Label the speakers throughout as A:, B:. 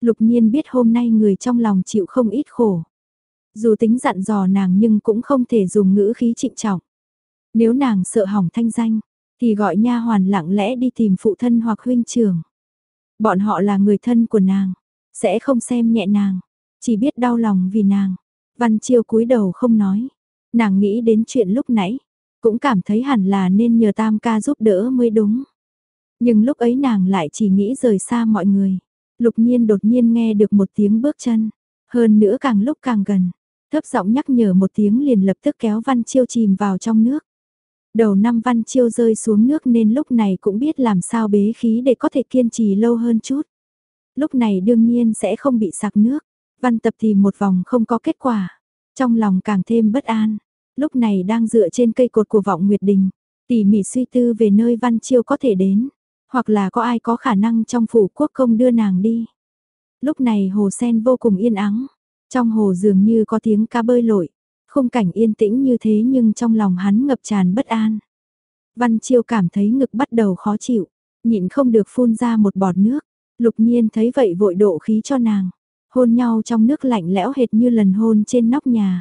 A: Lục nhiên biết hôm nay người trong lòng chịu không ít khổ. Dù tính dặn dò nàng nhưng cũng không thể dùng ngữ khí trịnh trọng. Nếu nàng sợ hỏng thanh danh, thì gọi nha hoàn lặng lẽ đi tìm phụ thân hoặc huynh trưởng. Bọn họ là người thân của nàng, sẽ không xem nhẹ nàng, chỉ biết đau lòng vì nàng. Văn Chiêu cúi đầu không nói. Nàng nghĩ đến chuyện lúc nãy, cũng cảm thấy hẳn là nên nhờ Tam ca giúp đỡ mới đúng. Nhưng lúc ấy nàng lại chỉ nghĩ rời xa mọi người. Lục nhiên đột nhiên nghe được một tiếng bước chân. Hơn nữa càng lúc càng gần. Thấp giọng nhắc nhở một tiếng liền lập tức kéo Văn Chiêu chìm vào trong nước. Đầu năm Văn Chiêu rơi xuống nước nên lúc này cũng biết làm sao bế khí để có thể kiên trì lâu hơn chút. Lúc này đương nhiên sẽ không bị sạc nước. Văn tập thì một vòng không có kết quả. Trong lòng càng thêm bất an. Lúc này đang dựa trên cây cột của vọng Nguyệt Đình. Tỉ mỉ suy tư về nơi Văn Chiêu có thể đến. Hoặc là có ai có khả năng trong phủ quốc công đưa nàng đi. Lúc này hồ sen vô cùng yên ắng. Trong hồ dường như có tiếng cá bơi lội. Khung cảnh yên tĩnh như thế nhưng trong lòng hắn ngập tràn bất an. Văn Chiêu cảm thấy ngực bắt đầu khó chịu, nhịn không được phun ra một bọt nước. Lục nhiên thấy vậy vội độ khí cho nàng. Hôn nhau trong nước lạnh lẽo hệt như lần hôn trên nóc nhà.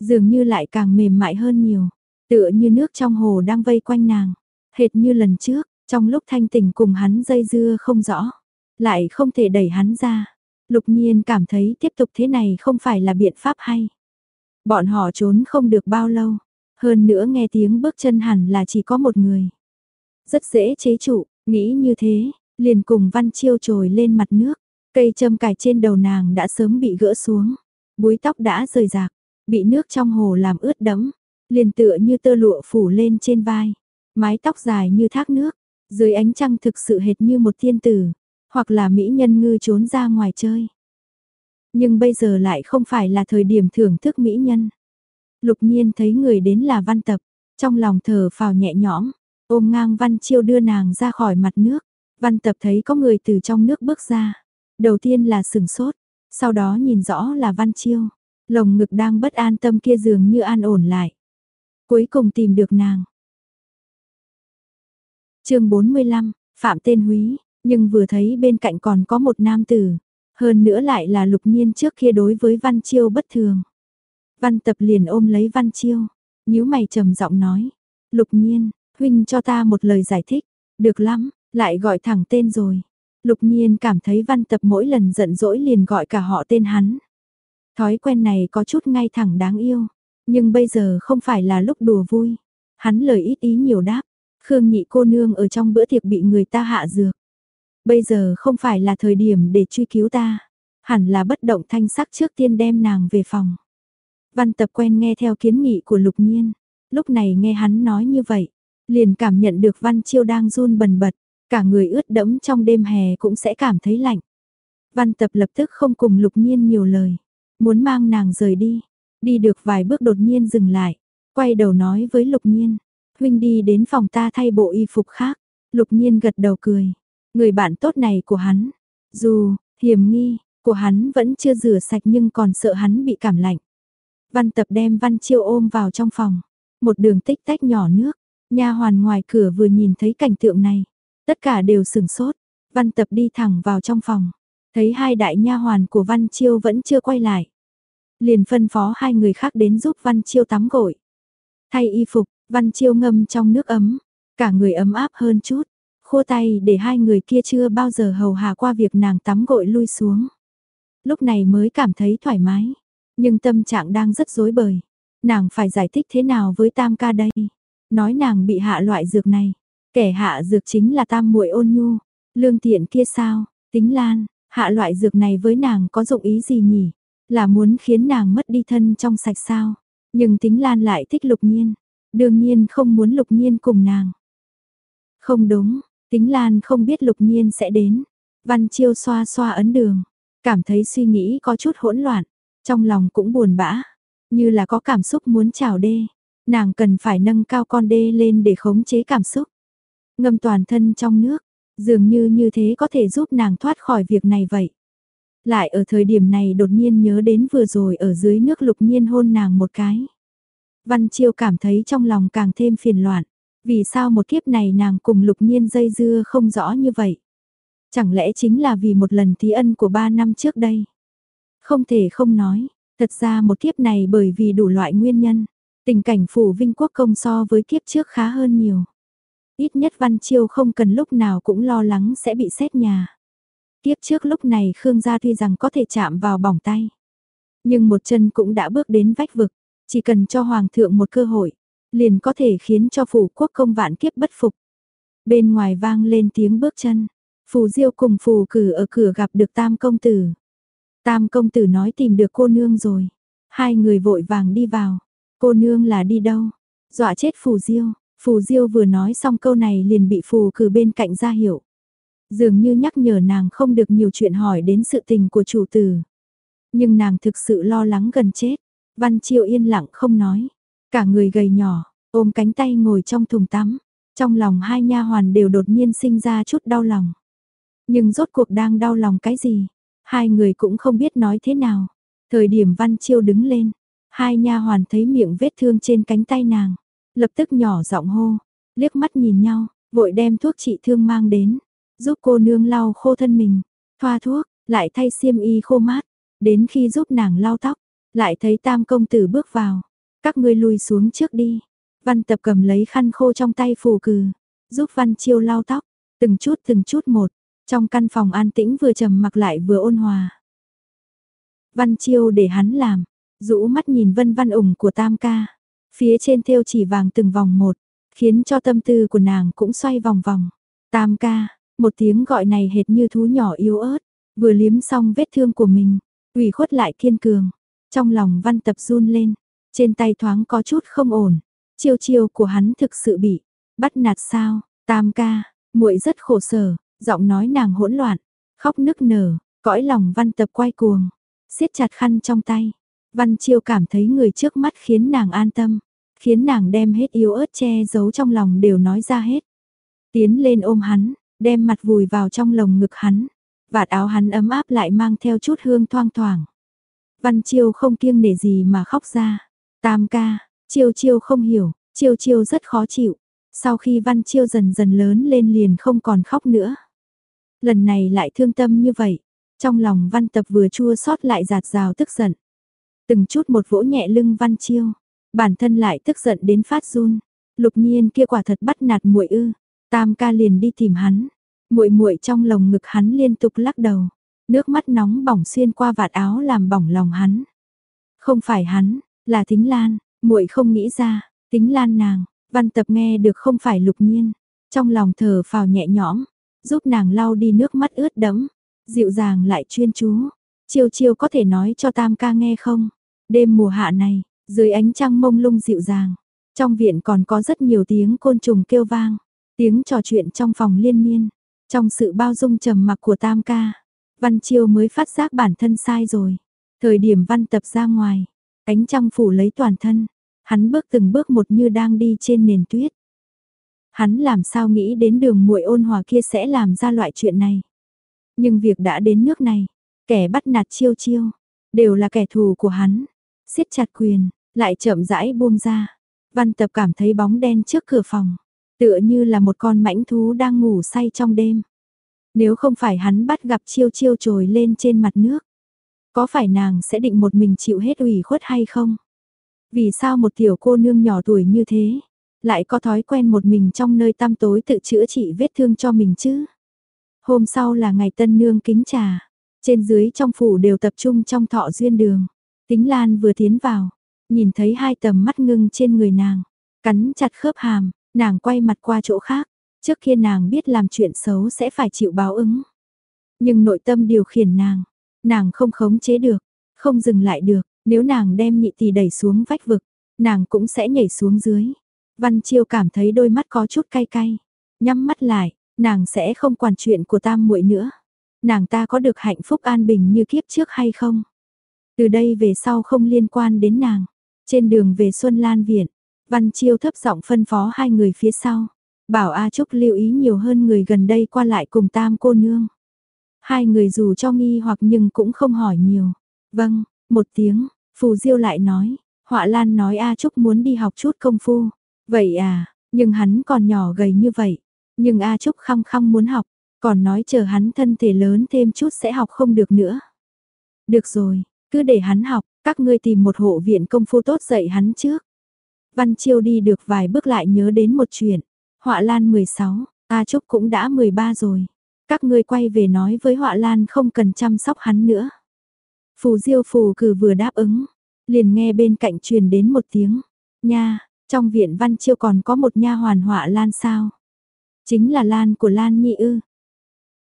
A: Dường như lại càng mềm mại hơn nhiều. Tựa như nước trong hồ đang vây quanh nàng. Hệt như lần trước, trong lúc thanh tỉnh cùng hắn dây dưa không rõ. Lại không thể đẩy hắn ra. Lục nhiên cảm thấy tiếp tục thế này không phải là biện pháp hay. Bọn họ trốn không được bao lâu. Hơn nữa nghe tiếng bước chân hẳn là chỉ có một người. Rất dễ chế trụ, nghĩ như thế, liền cùng Văn Chiêu trồi lên mặt nước. Cây châm cài trên đầu nàng đã sớm bị gỡ xuống. Búi tóc đã rời rạc, bị nước trong hồ làm ướt đẫm. Liền tựa như tơ lụa phủ lên trên vai. Mái tóc dài như thác nước. Dưới ánh trăng thực sự hệt như một thiên tử. Hoặc là mỹ nhân ngư trốn ra ngoài chơi. Nhưng bây giờ lại không phải là thời điểm thưởng thức mỹ nhân. Lục nhiên thấy người đến là văn tập, trong lòng thở phào nhẹ nhõm, ôm ngang văn chiêu đưa nàng ra khỏi mặt nước. Văn tập thấy có người từ trong nước bước ra. Đầu tiên là sừng sốt, sau đó nhìn rõ là văn chiêu. Lồng ngực đang bất an tâm kia dường như an ổn lại. Cuối cùng tìm được nàng chương 45, Phạm tên Húy, nhưng vừa thấy bên cạnh còn có một nam tử. Hơn nữa lại là lục nhiên trước kia đối với Văn Chiêu bất thường. Văn tập liền ôm lấy Văn Chiêu, nhíu mày trầm giọng nói. Lục nhiên, huynh cho ta một lời giải thích. Được lắm, lại gọi thẳng tên rồi. Lục nhiên cảm thấy văn tập mỗi lần giận dỗi liền gọi cả họ tên hắn. Thói quen này có chút ngay thẳng đáng yêu. Nhưng bây giờ không phải là lúc đùa vui. Hắn lời ít ý nhiều đáp. Khương nhị cô nương ở trong bữa tiệc bị người ta hạ dược. Bây giờ không phải là thời điểm để truy cứu ta. Hẳn là bất động thanh sắc trước tiên đem nàng về phòng. Văn tập quen nghe theo kiến nghị của lục nhiên. Lúc này nghe hắn nói như vậy. Liền cảm nhận được văn chiêu đang run bần bật. Cả người ướt đẫm trong đêm hè cũng sẽ cảm thấy lạnh. Văn tập lập tức không cùng lục nhiên nhiều lời. Muốn mang nàng rời đi. Đi được vài bước đột nhiên dừng lại. Quay đầu nói với lục nhiên. Huynh đi đến phòng ta thay bộ y phục khác. Lục nhiên gật đầu cười. Người bạn tốt này của hắn, dù, hiểm nghi, của hắn vẫn chưa rửa sạch nhưng còn sợ hắn bị cảm lạnh. Văn tập đem Văn Chiêu ôm vào trong phòng, một đường tích tách nhỏ nước, nha hoàn ngoài cửa vừa nhìn thấy cảnh tượng này, tất cả đều sửng sốt, Văn tập đi thẳng vào trong phòng, thấy hai đại nha hoàn của Văn Chiêu vẫn chưa quay lại. Liền phân phó hai người khác đến giúp Văn Chiêu tắm gội. Thay y phục, Văn Chiêu ngâm trong nước ấm, cả người ấm áp hơn chút, khô tay để hai người kia chưa bao giờ hầu hạ qua việc nàng tắm gội lui xuống. Lúc này mới cảm thấy thoải mái, nhưng tâm trạng đang rất rối bời. Nàng phải giải thích thế nào với tam ca đây? Nói nàng bị hạ loại dược này, kẻ hạ dược chính là tam muội ôn nhu, lương tiện kia sao, tính lan, hạ loại dược này với nàng có dụng ý gì nhỉ? Là muốn khiến nàng mất đi thân trong sạch sao? Nhưng tính lan lại thích lục nhiên, đương nhiên không muốn lục nhiên cùng nàng. Không đúng, Tính Lan không biết lục nhiên sẽ đến. Văn Chiêu xoa xoa ấn đường. Cảm thấy suy nghĩ có chút hỗn loạn. Trong lòng cũng buồn bã. Như là có cảm xúc muốn chào đê. Nàng cần phải nâng cao con đê lên để khống chế cảm xúc. Ngâm toàn thân trong nước. Dường như như thế có thể giúp nàng thoát khỏi việc này vậy. Lại ở thời điểm này đột nhiên nhớ đến vừa rồi ở dưới nước lục nhiên hôn nàng một cái. Văn Chiêu cảm thấy trong lòng càng thêm phiền loạn. Vì sao một kiếp này nàng cùng lục nhiên dây dưa không rõ như vậy? Chẳng lẽ chính là vì một lần thí ân của ba năm trước đây? Không thể không nói, thật ra một kiếp này bởi vì đủ loại nguyên nhân, tình cảnh phủ vinh quốc công so với kiếp trước khá hơn nhiều. Ít nhất Văn Chiêu không cần lúc nào cũng lo lắng sẽ bị xét nhà. Kiếp trước lúc này Khương gia tuy rằng có thể chạm vào bỏng tay. Nhưng một chân cũng đã bước đến vách vực, chỉ cần cho Hoàng thượng một cơ hội, liền có thể khiến cho phủ quốc công vạn kiếp bất phục. Bên ngoài vang lên tiếng bước chân, phù diêu cùng phù cử ở cửa gặp được tam công tử. Tam công tử nói tìm được cô nương rồi. Hai người vội vàng đi vào. Cô nương là đi đâu? Dọa chết phù diêu. Phù diêu vừa nói xong câu này liền bị phù cử bên cạnh ra hiểu. Dường như nhắc nhở nàng không được nhiều chuyện hỏi đến sự tình của chủ tử. Nhưng nàng thực sự lo lắng gần chết. Văn Chiêu yên lặng không nói. Cả người gầy nhỏ, ôm cánh tay ngồi trong thùng tắm. Trong lòng hai nha hoàn đều đột nhiên sinh ra chút đau lòng. Nhưng rốt cuộc đang đau lòng cái gì? Hai người cũng không biết nói thế nào. Thời điểm Văn Chiêu đứng lên, hai nha hoàn thấy miệng vết thương trên cánh tay nàng, lập tức nhỏ giọng hô, liếc mắt nhìn nhau, vội đem thuốc trị thương mang đến, giúp cô nương lau khô thân mình, thoa thuốc, lại thay xiêm y khô mát, đến khi giúp nàng lau tóc, lại thấy tam công tử bước vào, các ngươi lùi xuống trước đi. Văn tập cầm lấy khăn khô trong tay phù cừ, giúp Văn Chiêu lau tóc, từng chút từng chút một, trong căn phòng an tĩnh vừa trầm mặc lại vừa ôn hòa. Văn Chiêu để hắn làm, rũ mắt nhìn vân văn ủng của tam ca, phía trên thêu chỉ vàng từng vòng một, khiến cho tâm tư của nàng cũng xoay vòng vòng. Tam ca, một tiếng gọi này hệt như thú nhỏ yếu ớt, vừa liếm xong vết thương của mình, ủy khuất lại kiên cường. Trong lòng văn tập run lên, trên tay thoáng có chút không ổn, chiêu chiêu của hắn thực sự bị bắt nạt sao? Tam ca, muội rất khổ sở, giọng nói nàng hỗn loạn, khóc nức nở, cõi lòng văn tập quay cuồng, siết chặt khăn trong tay. Văn chiêu cảm thấy người trước mắt khiến nàng an tâm, khiến nàng đem hết yếu ớt che giấu trong lòng đều nói ra hết. Tiến lên ôm hắn, đem mặt vùi vào trong lồng ngực hắn, vạt áo hắn ấm áp lại mang theo chút hương thoang thoảng. Văn chiêu không kiêng nể gì mà khóc ra. Tam ca, chiêu chiêu không hiểu, chiêu chiêu rất khó chịu. Sau khi văn chiêu dần dần lớn lên liền không còn khóc nữa. Lần này lại thương tâm như vậy. Trong lòng văn tập vừa chua xót lại giạt rào tức giận. Từng chút một vỗ nhẹ lưng văn chiêu. Bản thân lại tức giận đến phát run. Lục nhiên kia quả thật bắt nạt muội ư. Tam ca liền đi tìm hắn. muội muội trong lồng ngực hắn liên tục lắc đầu. Nước mắt nóng bỏng xuyên qua vạt áo làm bỏng lòng hắn. Không phải hắn, là Thính Lan, muội không nghĩ ra, Thính Lan nàng, văn tập nghe được không phải lục nhiên. Trong lòng thở phào nhẹ nhõm, giúp nàng lau đi nước mắt ướt đẫm, dịu dàng lại chuyên chú. Chiêu chiêu có thể nói cho tam ca nghe không? Đêm mùa hạ này, dưới ánh trăng mông lung dịu dàng, trong viện còn có rất nhiều tiếng côn trùng kêu vang, tiếng trò chuyện trong phòng liên miên, trong sự bao dung trầm mặc của tam ca. Văn Chiêu mới phát giác bản thân sai rồi. Thời điểm văn tập ra ngoài, ánh trăng phủ lấy toàn thân, hắn bước từng bước một như đang đi trên nền tuyết. Hắn làm sao nghĩ đến đường muội ôn hòa kia sẽ làm ra loại chuyện này. Nhưng việc đã đến nước này, kẻ bắt nạt chiêu chiêu, đều là kẻ thù của hắn. siết chặt quyền, lại chậm rãi buông ra. Văn tập cảm thấy bóng đen trước cửa phòng, tựa như là một con mãnh thú đang ngủ say trong đêm. Nếu không phải hắn bắt gặp chiêu chiêu trồi lên trên mặt nước, có phải nàng sẽ định một mình chịu hết ủy khuất hay không? Vì sao một tiểu cô nương nhỏ tuổi như thế, lại có thói quen một mình trong nơi tăm tối tự chữa trị vết thương cho mình chứ? Hôm sau là ngày tân nương kính trà, trên dưới trong phủ đều tập trung trong thọ duyên đường. Tính Lan vừa tiến vào, nhìn thấy hai tầm mắt ngưng trên người nàng, cắn chặt khớp hàm, nàng quay mặt qua chỗ khác, Trước kia nàng biết làm chuyện xấu sẽ phải chịu báo ứng. Nhưng nội tâm điều khiển nàng, nàng không khống chế được, không dừng lại được, nếu nàng đem nhị tỷ đẩy xuống vách vực, nàng cũng sẽ nhảy xuống dưới. Văn Chiêu cảm thấy đôi mắt có chút cay cay, nhắm mắt lại, nàng sẽ không quản chuyện của tam muội nữa. Nàng ta có được hạnh phúc an bình như kiếp trước hay không? Từ đây về sau không liên quan đến nàng. Trên đường về Xuân Lan Viện, Văn Chiêu thấp giọng phân phó hai người phía sau. Bảo A Trúc lưu ý nhiều hơn người gần đây qua lại cùng tam cô nương. Hai người dù cho nghi hoặc nhưng cũng không hỏi nhiều. Vâng, một tiếng, Phù Diêu lại nói, Họa Lan nói A Trúc muốn đi học chút công phu. Vậy à, nhưng hắn còn nhỏ gầy như vậy. Nhưng A Trúc khăng khăng muốn học. Còn nói chờ hắn thân thể lớn thêm chút sẽ học không được nữa. Được rồi, cứ để hắn học, các ngươi tìm một hộ viện công phu tốt dạy hắn trước. Văn Chiêu đi được vài bước lại nhớ đến một chuyện. Họa Lan 16, A Trúc cũng đã 13 rồi. Các ngươi quay về nói với Họa Lan không cần chăm sóc hắn nữa. Phù Diêu Phù cử vừa đáp ứng, liền nghe bên cạnh truyền đến một tiếng. Nha, trong viện Văn Chiêu còn có một nha hoàn Họa Lan sao? Chính là Lan của Lan Nhị ư.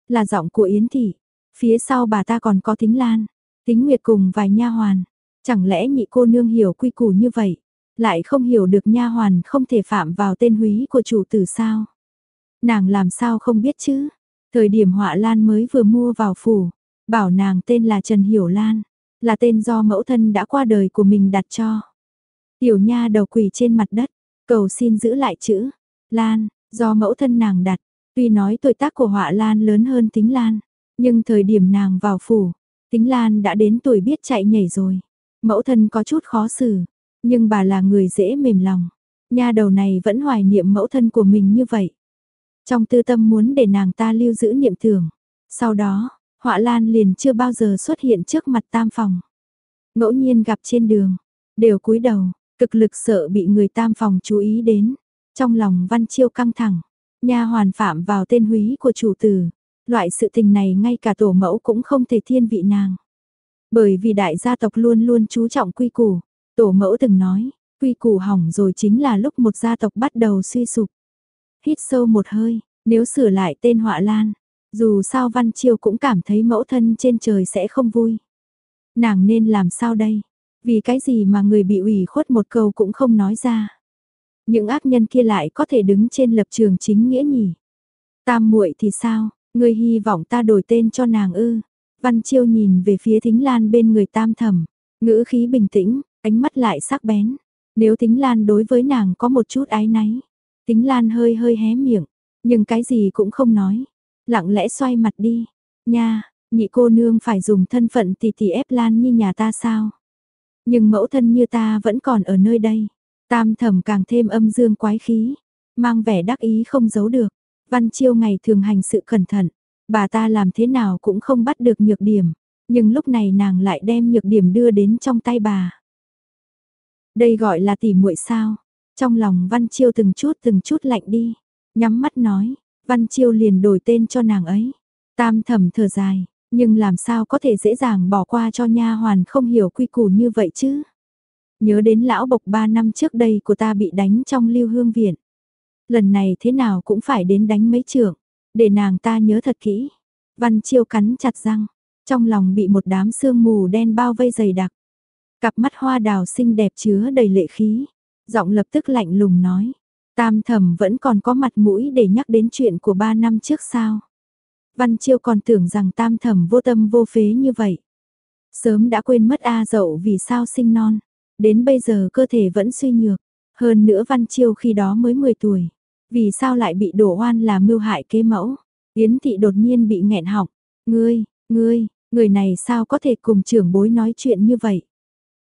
A: Là giọng của Yến Thị. Phía sau bà ta còn có tính Lan, tính Nguyệt cùng vài nha hoàn. Chẳng lẽ nhị cô nương hiểu quy củ như vậy? Lại không hiểu được nha hoàn không thể phạm vào tên húy của chủ tử sao. Nàng làm sao không biết chứ, thời điểm họa lan mới vừa mua vào phủ, bảo nàng tên là Trần Hiểu Lan, là tên do mẫu thân đã qua đời của mình đặt cho. Tiểu nha đầu quỳ trên mặt đất, cầu xin giữ lại chữ, Lan, do mẫu thân nàng đặt, tuy nói tuổi tác của họa Lan lớn hơn tính Lan, nhưng thời điểm nàng vào phủ, tính Lan đã đến tuổi biết chạy nhảy rồi. Mẫu thân có chút khó xử, nhưng bà là người dễ mềm lòng. Nha đầu này vẫn hoài niệm mẫu thân của mình như vậy. Trong tư tâm muốn để nàng ta lưu giữ niệm tưởng. Sau đó, họa lan liền chưa bao giờ xuất hiện trước mặt tam phòng. Ngẫu nhiên gặp trên đường, đều cúi đầu, cực lực sợ bị người tam phòng chú ý đến. Trong lòng văn chiêu căng thẳng, nha hoàn phạm vào tên húy của chủ tử. Loại sự tình này ngay cả tổ mẫu cũng không thể thiên vị nàng. Bởi vì đại gia tộc luôn luôn chú trọng quy củ, Tổ mẫu từng nói, quy củ hỏng rồi chính là lúc một gia tộc bắt đầu suy sụp. Hít sâu một hơi, nếu sửa lại tên họa lan, dù sao Văn Chiêu cũng cảm thấy mẫu thân trên trời sẽ không vui. Nàng nên làm sao đây? Vì cái gì mà người bị ủy khuất một câu cũng không nói ra. Những ác nhân kia lại có thể đứng trên lập trường chính nghĩa nhỉ? Tam muội thì sao? Người hy vọng ta đổi tên cho nàng ư? Văn Chiêu nhìn về phía Thính Lan bên người Tam Thẩm, ngữ khí bình tĩnh, Ánh mắt lại sắc bén. Nếu tính Lan đối với nàng có một chút ái náy. Tính Lan hơi hơi hé miệng. Nhưng cái gì cũng không nói. Lặng lẽ xoay mặt đi. Nha, nhị cô nương phải dùng thân phận tỷ tỷ ép Lan như nhà ta sao? Nhưng mẫu thân như ta vẫn còn ở nơi đây. Tam thẩm càng thêm âm dương quái khí. Mang vẻ đắc ý không giấu được. Văn chiêu ngày thường hành sự cẩn thận. Bà ta làm thế nào cũng không bắt được nhược điểm. Nhưng lúc này nàng lại đem nhược điểm đưa đến trong tay bà. Đây gọi là tỉ muội sao? Trong lòng Văn Chiêu từng chút từng chút lạnh đi. Nhắm mắt nói, Văn Chiêu liền đổi tên cho nàng ấy. Tam thầm thở dài, nhưng làm sao có thể dễ dàng bỏ qua cho nha hoàn không hiểu quy củ như vậy chứ? Nhớ đến lão bộc ba năm trước đây của ta bị đánh trong lưu hương viện. Lần này thế nào cũng phải đến đánh mấy trưởng, để nàng ta nhớ thật kỹ. Văn Chiêu cắn chặt răng, trong lòng bị một đám sương mù đen bao vây dày đặc. Cặp mắt hoa đào xinh đẹp chứa đầy lệ khí. Giọng lập tức lạnh lùng nói. Tam thẩm vẫn còn có mặt mũi để nhắc đến chuyện của ba năm trước sao. Văn Chiêu còn tưởng rằng tam thẩm vô tâm vô phế như vậy. Sớm đã quên mất A dậu vì sao sinh non. Đến bây giờ cơ thể vẫn suy nhược. Hơn nữa Văn Chiêu khi đó mới 10 tuổi. Vì sao lại bị đổ oan là mưu hại kế mẫu. Yến thị đột nhiên bị nghẹn họng. Ngươi, ngươi, người này sao có thể cùng trưởng bối nói chuyện như vậy.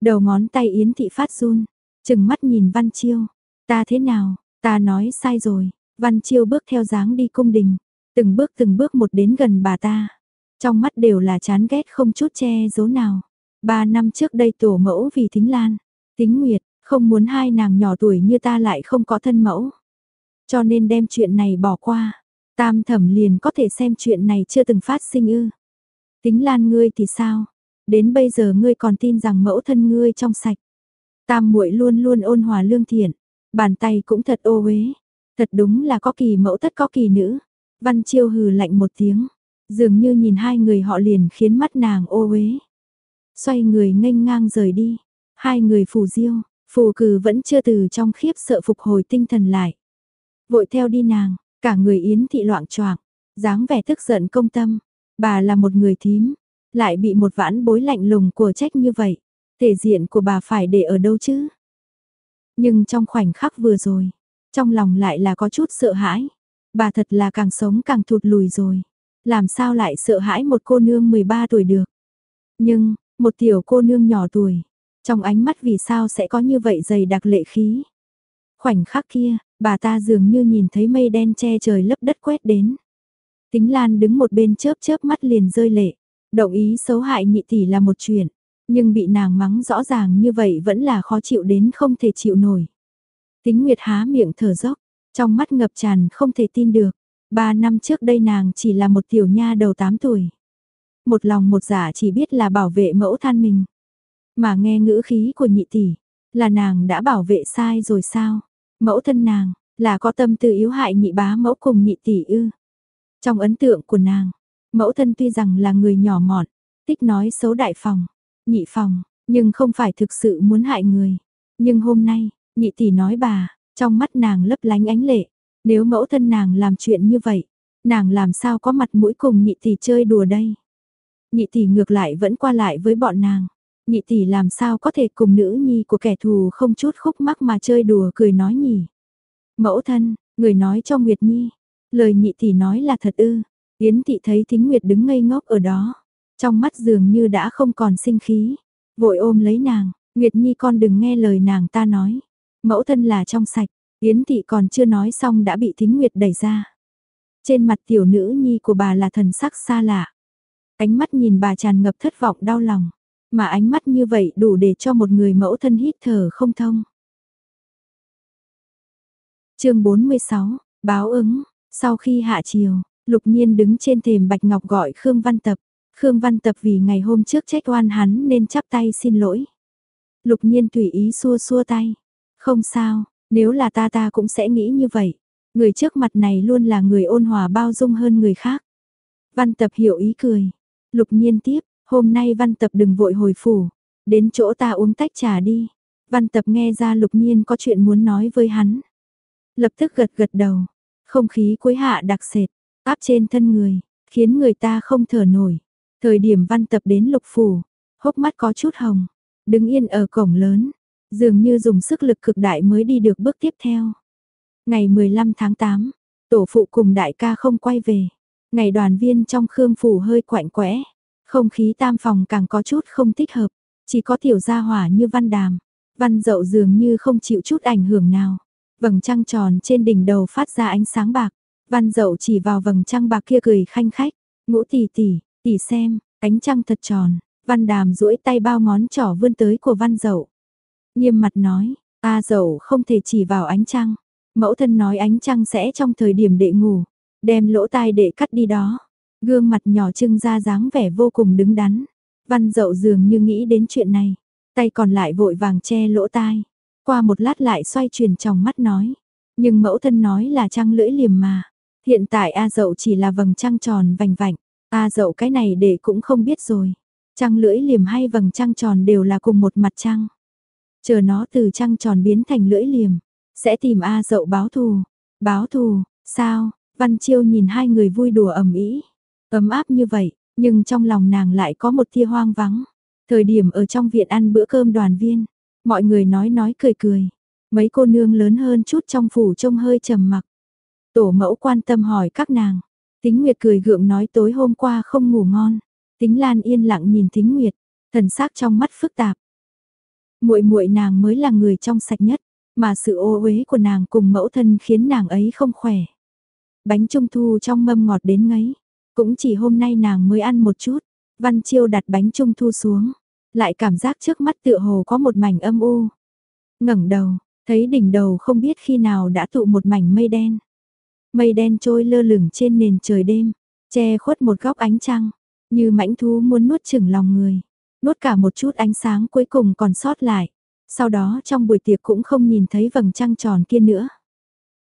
A: Đầu ngón tay Yến Thị phát run, chừng mắt nhìn Văn Chiêu. Ta thế nào, ta nói sai rồi. Văn Chiêu bước theo dáng đi cung đình, từng bước từng bước một đến gần bà ta. Trong mắt đều là chán ghét không chút che giấu nào. Ba năm trước đây tổ mẫu vì thính lan, tính nguyệt, không muốn hai nàng nhỏ tuổi như ta lại không có thân mẫu. Cho nên đem chuyện này bỏ qua. Tam thẩm liền có thể xem chuyện này chưa từng phát sinh ư. Tính lan ngươi thì sao? Đến bây giờ ngươi còn tin rằng mẫu thân ngươi trong sạch. Tam muội luôn luôn ôn hòa lương thiện, bàn tay cũng thật ô uế, thật đúng là có kỳ mẫu tất có kỳ nữ. Văn Chiêu hừ lạnh một tiếng, dường như nhìn hai người họ liền khiến mắt nàng ô uế. Xoay người nghênh ngang rời đi, hai người phù diêu, phù cử vẫn chưa từ trong khiếp sợ phục hồi tinh thần lại. Vội theo đi nàng, cả người yến thị loạn choạng, dáng vẻ tức giận công tâm, bà là một người thím, lại bị một vãn bối lạnh lùng của trách như vậy. Thể diện của bà phải để ở đâu chứ? Nhưng trong khoảnh khắc vừa rồi, trong lòng lại là có chút sợ hãi. Bà thật là càng sống càng thụt lùi rồi. Làm sao lại sợ hãi một cô nương 13 tuổi được? Nhưng, một tiểu cô nương nhỏ tuổi, trong ánh mắt vì sao sẽ có như vậy dày đặc lệ khí? Khoảnh khắc kia, bà ta dường như nhìn thấy mây đen che trời lấp đất quét đến. Tính Lan đứng một bên chớp chớp mắt liền rơi lệ. Động ý xấu hại nhị tỷ là một chuyện, nhưng bị nàng mắng rõ ràng như vậy vẫn là khó chịu đến không thể chịu nổi. Tính Nguyệt há miệng thở dốc, trong mắt ngập tràn không thể tin được. Ba năm trước đây nàng chỉ là một tiểu nha đầu 8 tuổi. Một lòng một dạ chỉ biết là bảo vệ mẫu than mình. Mà nghe ngữ khí của nhị tỷ, là nàng đã bảo vệ sai rồi sao? Mẫu thân nàng, là có tâm tư yếu hại nhị bá mẫu cùng nhị tỷ ư. Trong ấn tượng của nàng, mẫu thân tuy rằng là người nhỏ mọn, tích nói xấu đại phòng, nhị phòng, nhưng không phải thực sự muốn hại người. Nhưng hôm nay, nhị tỷ nói bà, trong mắt nàng lấp lánh ánh lệ, nếu mẫu thân nàng làm chuyện như vậy, nàng làm sao có mặt mũi cùng nhị tỷ chơi đùa đây. Nhị tỷ ngược lại vẫn qua lại với bọn nàng. Nhị tỷ làm sao có thể cùng nữ nhi của kẻ thù không chút khúc mắc mà chơi đùa cười nói nhỉ. Mẫu thân, người nói cho Nguyệt Nhi. Lời nhị tỷ nói là thật ư. Yến thị thấy thính Nguyệt đứng ngây ngốc ở đó. Trong mắt dường như đã không còn sinh khí. Vội ôm lấy nàng, Nguyệt Nhi con đừng nghe lời nàng ta nói. Mẫu thân là trong sạch, Yến thị còn chưa nói xong đã bị thính Nguyệt đẩy ra. Trên mặt tiểu nữ nhi của bà là thần sắc xa lạ. Ánh mắt nhìn bà tràn ngập thất vọng đau lòng. Mà ánh mắt như vậy đủ để cho một người mẫu thân hít thở không thông. chương 46, báo ứng, sau khi hạ chiều, lục nhiên đứng trên thềm bạch ngọc gọi Khương Văn Tập. Khương Văn Tập vì ngày hôm trước trách oan hắn nên chắp tay xin lỗi. Lục nhiên tùy ý xua xua tay. Không sao, nếu là ta ta cũng sẽ nghĩ như vậy. Người trước mặt này luôn là người ôn hòa bao dung hơn người khác. Văn Tập hiểu ý cười. Lục nhiên tiếp, Hôm nay văn tập đừng vội hồi phủ, đến chỗ ta uống tách trà đi. Văn tập nghe ra lục nhiên có chuyện muốn nói với hắn. Lập tức gật gật đầu, không khí cuối hạ đặc sệt, áp trên thân người, khiến người ta không thở nổi. Thời điểm văn tập đến lục phủ, hốc mắt có chút hồng, đứng yên ở cổng lớn, dường như dùng sức lực cực đại mới đi được bước tiếp theo. Ngày 15 tháng 8, tổ phụ cùng đại ca không quay về. Ngày đoàn viên trong khương phủ hơi quạnh quẽ. Không khí tam phòng càng có chút không thích hợp, chỉ có tiểu gia hỏa như văn đàm. Văn dậu dường như không chịu chút ảnh hưởng nào. Vầng trăng tròn trên đỉnh đầu phát ra ánh sáng bạc. Văn dậu chỉ vào vầng trăng bạc kia cười khanh khách. Ngũ tỷ tỷ, tỷ xem, ánh trăng thật tròn. Văn đàm duỗi tay bao ngón trỏ vươn tới của văn dậu. Nghiêm mặt nói, ta dậu không thể chỉ vào ánh trăng. Mẫu thân nói ánh trăng sẽ trong thời điểm đệ ngủ. Đem lỗ tai đệ cắt đi đó. Gương mặt nhỏ trưng ra dáng vẻ vô cùng đứng đắn. Văn dậu dường như nghĩ đến chuyện này. Tay còn lại vội vàng che lỗ tai. Qua một lát lại xoay chuyển trong mắt nói. Nhưng mẫu thân nói là trăng lưỡi liềm mà. Hiện tại A dậu chỉ là vầng trăng tròn vành vạnh. A dậu cái này để cũng không biết rồi. Trăng lưỡi liềm hay vầng trăng tròn đều là cùng một mặt trăng. Chờ nó từ trăng tròn biến thành lưỡi liềm. Sẽ tìm A dậu báo thù. Báo thù, sao? Văn Chiêu nhìn hai người vui đùa ầm ĩ. Ấm áp như vậy, nhưng trong lòng nàng lại có một tia hoang vắng. Thời điểm ở trong viện ăn bữa cơm đoàn viên, mọi người nói nói cười cười. Mấy cô nương lớn hơn chút trong phủ trông hơi trầm mặc. Tổ mẫu quan tâm hỏi các nàng. Tính Nguyệt cười gượng nói tối hôm qua không ngủ ngon. Tính Lan yên lặng nhìn Tính Nguyệt, thần sắc trong mắt phức tạp. Muội muội nàng mới là người trong sạch nhất, mà sự ô uế của nàng cùng mẫu thân khiến nàng ấy không khỏe. Bánh trung thu trong mâm ngọt đến ngấy, cũng chỉ hôm nay nàng mới ăn một chút, Văn Chiêu đặt bánh trung thu xuống, lại cảm giác trước mắt tựa hồ có một mảnh âm u. ngẩng đầu, thấy đỉnh đầu không biết khi nào đã tụ một mảnh mây đen. Mây đen trôi lơ lửng trên nền trời đêm, che khuất một góc ánh trăng, như mãnh thú muốn nuốt chửng lòng người, nuốt cả một chút ánh sáng cuối cùng còn sót lại. Sau đó trong buổi tiệc cũng không nhìn thấy vầng trăng tròn kia nữa.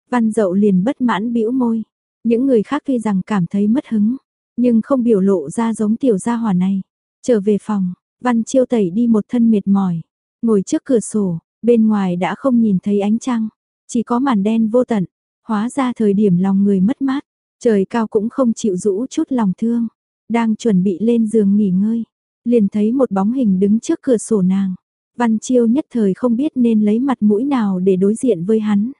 A: Văn dậu liền bất mãn bĩu môi, những người khác tuy rằng cảm thấy mất hứng, nhưng không biểu lộ ra giống tiểu gia hỏa này. Trở về phòng, Văn Chiêu tẩy đi một thân mệt mỏi, ngồi trước cửa sổ, bên ngoài đã không nhìn thấy ánh trăng, chỉ có màn đen vô tận, hóa ra thời điểm lòng người mất mát, trời cao cũng không chịu rũ chút lòng thương, đang chuẩn bị lên giường nghỉ ngơi, liền thấy một bóng hình đứng trước cửa sổ nàng. Văn Chiêu nhất thời không biết nên lấy mặt mũi nào để đối diện với hắn.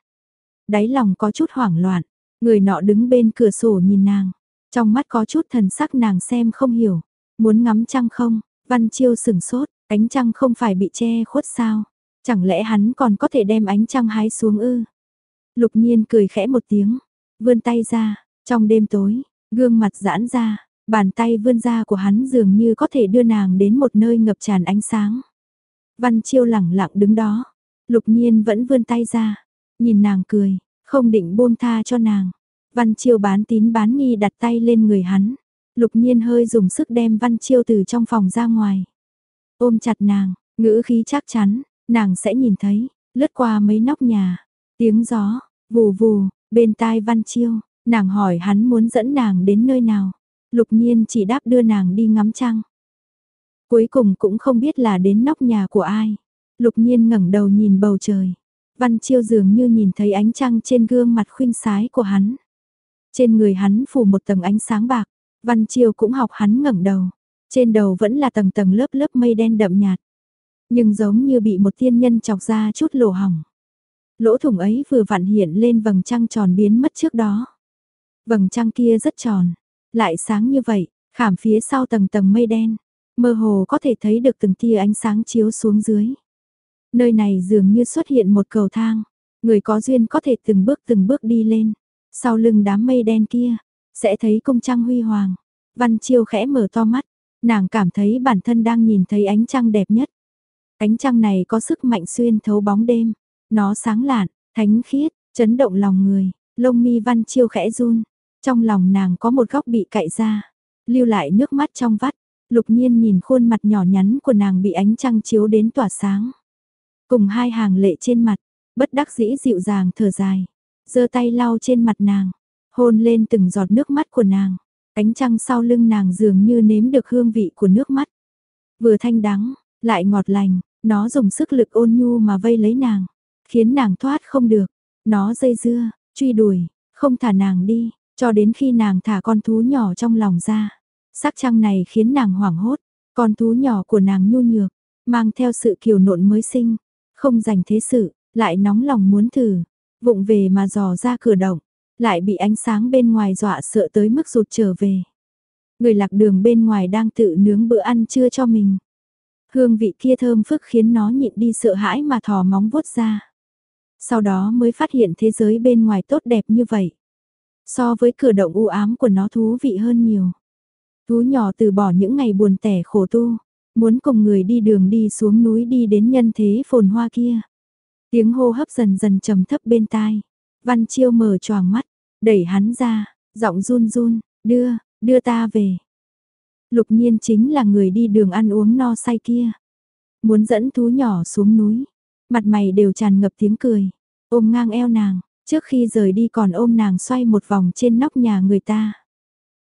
A: Đáy lòng có chút hoảng loạn, Người nọ đứng bên cửa sổ nhìn nàng, trong mắt có chút thần sắc nàng xem không hiểu, muốn ngắm trăng không, văn chiêu sửng sốt, ánh trăng không phải bị che khuất sao, chẳng lẽ hắn còn có thể đem ánh trăng hái xuống ư? Lục nhiên cười khẽ một tiếng, vươn tay ra, trong đêm tối, Gương mặt giãn ra, bàn tay vươn ra của hắn dường như có thể đưa nàng đến một nơi ngập tràn ánh sáng. Văn Chiêu lẳng lặng đứng đó, lục nhiên vẫn vươn tay ra, nhìn nàng cười, không định buông tha cho nàng. Văn Chiêu bán tín bán nghi đặt tay lên người hắn, lục nhiên hơi dùng sức đem Văn Chiêu từ trong phòng ra ngoài. Ôm chặt nàng, ngữ khí chắc chắn, nàng sẽ nhìn thấy, lướt qua mấy nóc nhà, tiếng gió, vù vù, bên tai Văn Chiêu, nàng hỏi hắn muốn dẫn nàng đến nơi nào. Lục nhiên chỉ đáp đưa nàng đi ngắm trăng. Cuối cùng cũng không biết là đến nóc nhà của ai. Lục nhiên ngẩng đầu nhìn bầu trời. Văn Chiêu dường như nhìn thấy ánh trăng trên gương mặt khuynh sái của hắn. Trên người hắn phủ một tầng ánh sáng bạc. Văn Chiêu cũng học hắn ngẩng đầu. Trên đầu vẫn là tầng tầng lớp lớp mây đen đậm nhạt. Nhưng giống như bị một thiên nhân chọc ra chút lỗ hỏng. Lỗ thủng ấy vừa vặn hiện lên vầng trăng tròn biến mất trước đó. Vầng trăng kia rất tròn, lại sáng như vậy, khảm phía sau tầng tầng mây đen, mơ hồ có thể thấy được từng tia ánh sáng chiếu xuống dưới. Nơi này dường như xuất hiện một cầu thang, người có duyên có thể từng bước từng bước đi lên. Sau lưng đám mây đen kia, sẽ thấy công trăng huy hoàng. Văn Chiêu khẽ mở to mắt, nàng cảm thấy bản thân đang nhìn thấy ánh trăng đẹp nhất. Ánh trăng này có sức mạnh xuyên thấu bóng đêm, nó sáng lạn, thánh khiết, chấn động lòng người, lông mi Văn Chiêu khẽ run, trong lòng nàng có một góc bị cạy ra, lưu lại nước mắt trong vắt, lục nhiên nhìn khuôn mặt nhỏ nhắn của nàng bị ánh trăng chiếu đến tỏa sáng. Cùng hai hàng lệ trên mặt, bất đắc dĩ dịu dàng thở dài, giơ tay lau trên mặt nàng, hôn lên từng giọt nước mắt của nàng. Ánh trăng sau lưng nàng dường như nếm được hương vị của nước mắt. Vừa thanh đắng, lại ngọt lành, nó dùng sức lực ôn nhu mà vây lấy nàng, khiến nàng thoát không được. Nó dây dưa, truy đuổi, không thả nàng đi, cho đến khi nàng thả con thú nhỏ trong lòng ra. Sắc trăng này khiến nàng hoảng hốt, con thú nhỏ của nàng nhu nhược, mang theo sự kiều nộn mới sinh, không dành thế sự, lại nóng lòng muốn thử, vụng về mà dò ra cửa động, lại bị ánh sáng bên ngoài dọa sợ tới mức rụt trở về. Người lạc đường bên ngoài đang tự nướng bữa ăn trưa cho mình. Hương vị kia thơm phức khiến nó nhịn đi sợ hãi mà thò móng vuốt ra. Sau đó mới phát hiện thế giới bên ngoài tốt đẹp như vậy. So với cửa động u ám của nó thú vị hơn nhiều. Thú nhỏ từ bỏ những ngày buồn tẻ khổ tu, muốn cùng người đi đường đi xuống núi đi đến nhân thế phồn hoa kia. Tiếng hô hấp dần dần trầm thấp bên tai. Văn Chiêu mở choàng mắt, đẩy hắn ra, giọng run run, đưa, đưa ta về. Lục nhiên chính là người đi đường ăn uống no say kia. Muốn dẫn thú nhỏ xuống núi, mặt mày đều tràn ngập tiếng cười, ôm ngang eo nàng, Trước khi rời đi còn ôm nàng xoay một vòng trên nóc nhà người ta.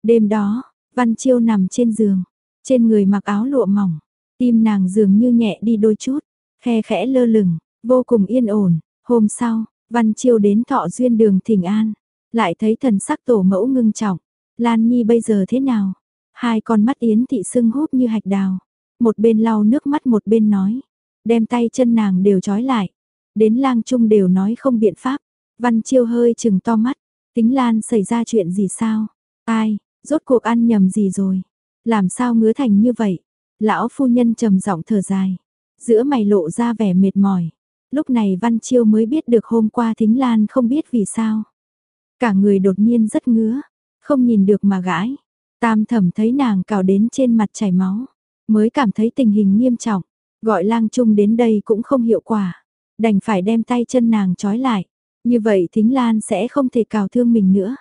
A: Đêm đó, Văn Chiêu nằm trên giường, trên người mặc áo lụa mỏng, tim nàng dường như nhẹ đi đôi chút, khe khẽ lơ lửng, vô cùng yên ổn. Hôm sau, Văn Chiêu đến thọ duyên đường Thỉnh An, lại thấy thần sắc tổ mẫu ngưng trọng. Lan Nhi bây giờ thế nào? Hai con mắt Yến thị sưng húp như hạch đào. Một bên lau nước mắt một bên nói. Đem tay chân nàng đều trói lại. Đến lang trung đều nói không biện pháp. Văn Chiêu hơi chừng to mắt, tính Lan xảy ra chuyện gì sao? Ai, rốt cuộc ăn nhầm gì rồi? Làm sao ngứa thành như vậy? Lão phu nhân trầm giọng thở dài, giữa mày lộ ra vẻ mệt mỏi. Lúc này Văn Chiêu mới biết được hôm qua Thính Lan không biết vì sao. Cả người đột nhiên rất ngứa, không nhìn được mà gãi. Tam thẩm thấy nàng cào đến trên mặt chảy máu, mới cảm thấy tình hình nghiêm trọng. Gọi lang trung đến đây cũng không hiệu quả, đành phải đem tay chân nàng trói lại. Như vậy Thính Lan sẽ không thể cào thương mình nữa.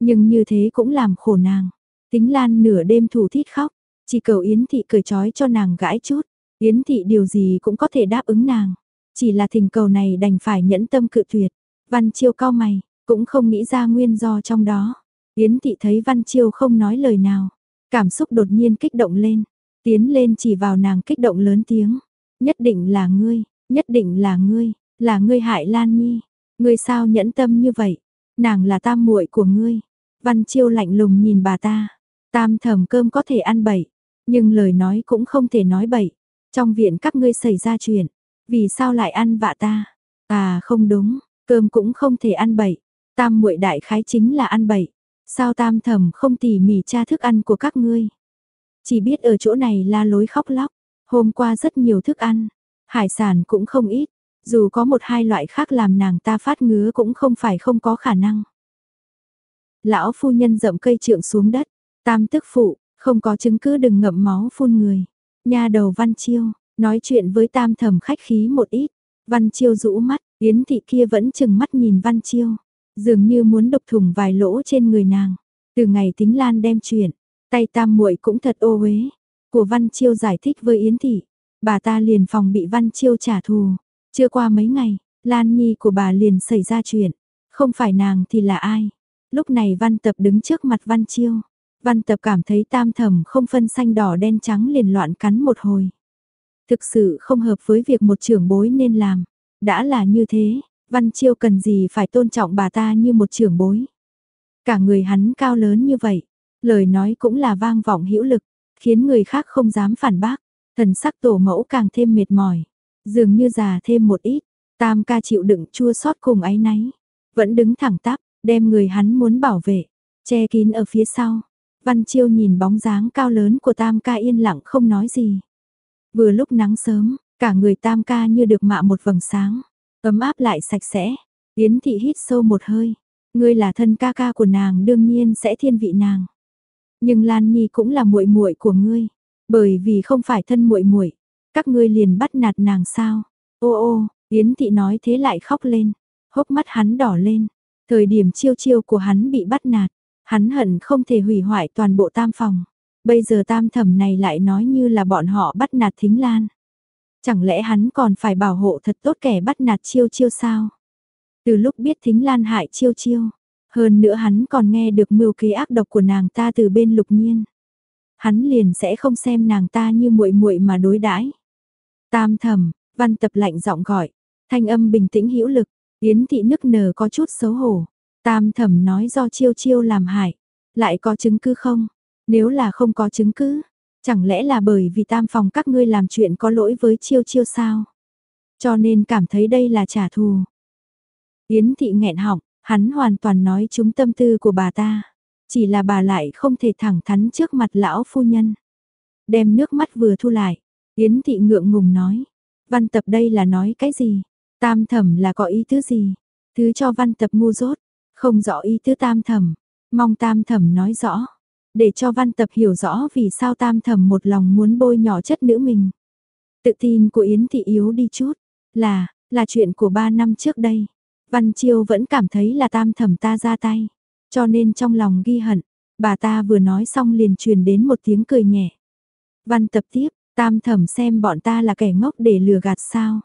A: Nhưng như thế cũng làm khổ nàng. Thính Lan nửa đêm thủ thít khóc, chỉ cầu Yến Thị cởi trói cho nàng gãi chút. Yến Thị điều gì cũng có thể đáp ứng nàng. Chỉ là thỉnh cầu này đành phải nhẫn tâm cự tuyệt. Văn Chiêu cao mày, cũng không nghĩ ra nguyên do trong đó. Yến Thị thấy Văn Chiêu không nói lời nào. Cảm xúc đột nhiên kích động lên. Tiến lên chỉ vào nàng kích động lớn tiếng. Nhất định là ngươi, nhất định là ngươi, là ngươi hại Lan Nhi. Ngươi sao nhẫn tâm như vậy? Nàng là tam muội của ngươi. Văn Chiêu lạnh lùng nhìn bà ta. Tam thầm cơm có thể ăn bậy, nhưng lời nói cũng không thể nói bậy. Trong viện các ngươi xảy ra chuyện, vì sao lại ăn vạ ta? À không đúng, cơm cũng không thể ăn bậy. Tam muội đại khái chính là ăn bậy. Sao tam thầm không tỉ mỉ tra thức ăn của các ngươi? Chỉ biết ở chỗ này la lối khóc lóc. Hôm qua rất nhiều thức ăn, hải sản cũng không ít, dù có một hai loại khác làm nàng ta phát ngứa cũng không phải không có khả năng. Lão phu nhân rậm cây trượng xuống đất, tam tức phụ, không có chứng cứ đừng ngậm máu phun người. Nha đầu Văn Chiêu, nói chuyện với tam thẩm khách khí một ít. Văn Chiêu rũ mắt, Yến thị kia vẫn chừng mắt nhìn Văn Chiêu, dường như muốn đục thủng vài lỗ trên người nàng. Từ ngày tính Lan đem chuyện, tay tam muội cũng thật ô uế. Của Văn Chiêu giải thích với Yến thị, bà ta liền phòng bị Văn Chiêu trả thù. Chưa qua mấy ngày, Lan Nhi của bà liền xảy ra chuyện, không phải nàng thì là ai? Lúc này Văn Tập đứng trước mặt Văn Chiêu. Văn Tập cảm thấy tam thẩm không phân xanh đỏ đen trắng liền loạn cắn một hồi. Thực sự không hợp với việc một trưởng bối nên làm. Đã là như thế, Văn Chiêu cần gì phải tôn trọng bà ta như một trưởng bối. Cả người hắn cao lớn như vậy, lời nói cũng là vang vọng hữu lực, khiến người khác không dám phản bác. Thần sắc tổ mẫu càng thêm mệt mỏi, dường như già thêm một ít, tam ca chịu đựng chua xót cùng ái náy Vẫn đứng thẳng tắp, đem người hắn muốn bảo vệ, che kín ở phía sau. Văn Chiêu nhìn bóng dáng cao lớn của tam ca yên lặng không nói gì. Vừa lúc nắng sớm, cả người tam ca như được mạ một vầng sáng, ấm áp lại sạch sẽ. Yến thị hít sâu một hơi, ngươi là thân ca ca của nàng đương nhiên sẽ thiên vị nàng. Nhưng Lan Nhi cũng là muội muội của ngươi, bởi vì không phải thân muội muội, các ngươi liền bắt nạt nàng sao? Ô ô, Yến thị nói thế lại khóc lên, hốc mắt hắn đỏ lên, thời điểm chiêu chiêu của hắn bị bắt nạt, hắn hận không thể hủy hoại toàn bộ tam phòng. Bây giờ tam thẩm này lại nói như là bọn họ bắt nạt thính lan. Chẳng lẽ hắn còn phải bảo hộ thật tốt kẻ bắt nạt chiêu chiêu sao? Từ lúc biết thính lan hại chiêu chiêu, hơn nữa hắn còn nghe được mưu kế ác độc của nàng ta từ bên lục nhiên. Hắn liền sẽ không xem nàng ta như muội muội mà đối đãi. Tam thẩm, văn tập lạnh giọng gọi, thanh âm bình tĩnh hữu lực, Yến thị nức nở có chút xấu hổ. Tam thẩm nói do chiêu chiêu làm hại. Lại có chứng cứ không? Nếu là không có chứng cứ, chẳng lẽ là bởi vì tam phòng các ngươi làm chuyện có lỗi với chiêu chiêu sao? Cho nên cảm thấy đây là trả thù. Yến thị nghẹn họng, hắn hoàn toàn nói chúng tâm tư của bà ta. Chỉ là bà lại không thể thẳng thắn trước mặt lão phu nhân. Đem nước mắt vừa thu lại, Yến thị ngượng ngùng nói. Văn tập đây là nói cái gì? Tam thẩm là có ý tứ gì? Thứ cho văn tập ngu dốt, không rõ ý tứ tam thẩm, mong tam thẩm nói rõ, để cho văn tập hiểu rõ vì sao tam thẩm một lòng muốn bôi nhỏ chất nữ mình. Tự tin của Yến Thị yếu đi chút, là, là chuyện của ba năm trước đây. Văn Chiêu vẫn cảm thấy là tam thẩm ta ra tay, cho nên trong lòng ghi hận, bà ta vừa nói xong liền truyền đến một tiếng cười nhẹ. Văn tập tiếp, tam thẩm xem bọn ta là kẻ ngốc để lừa gạt sao.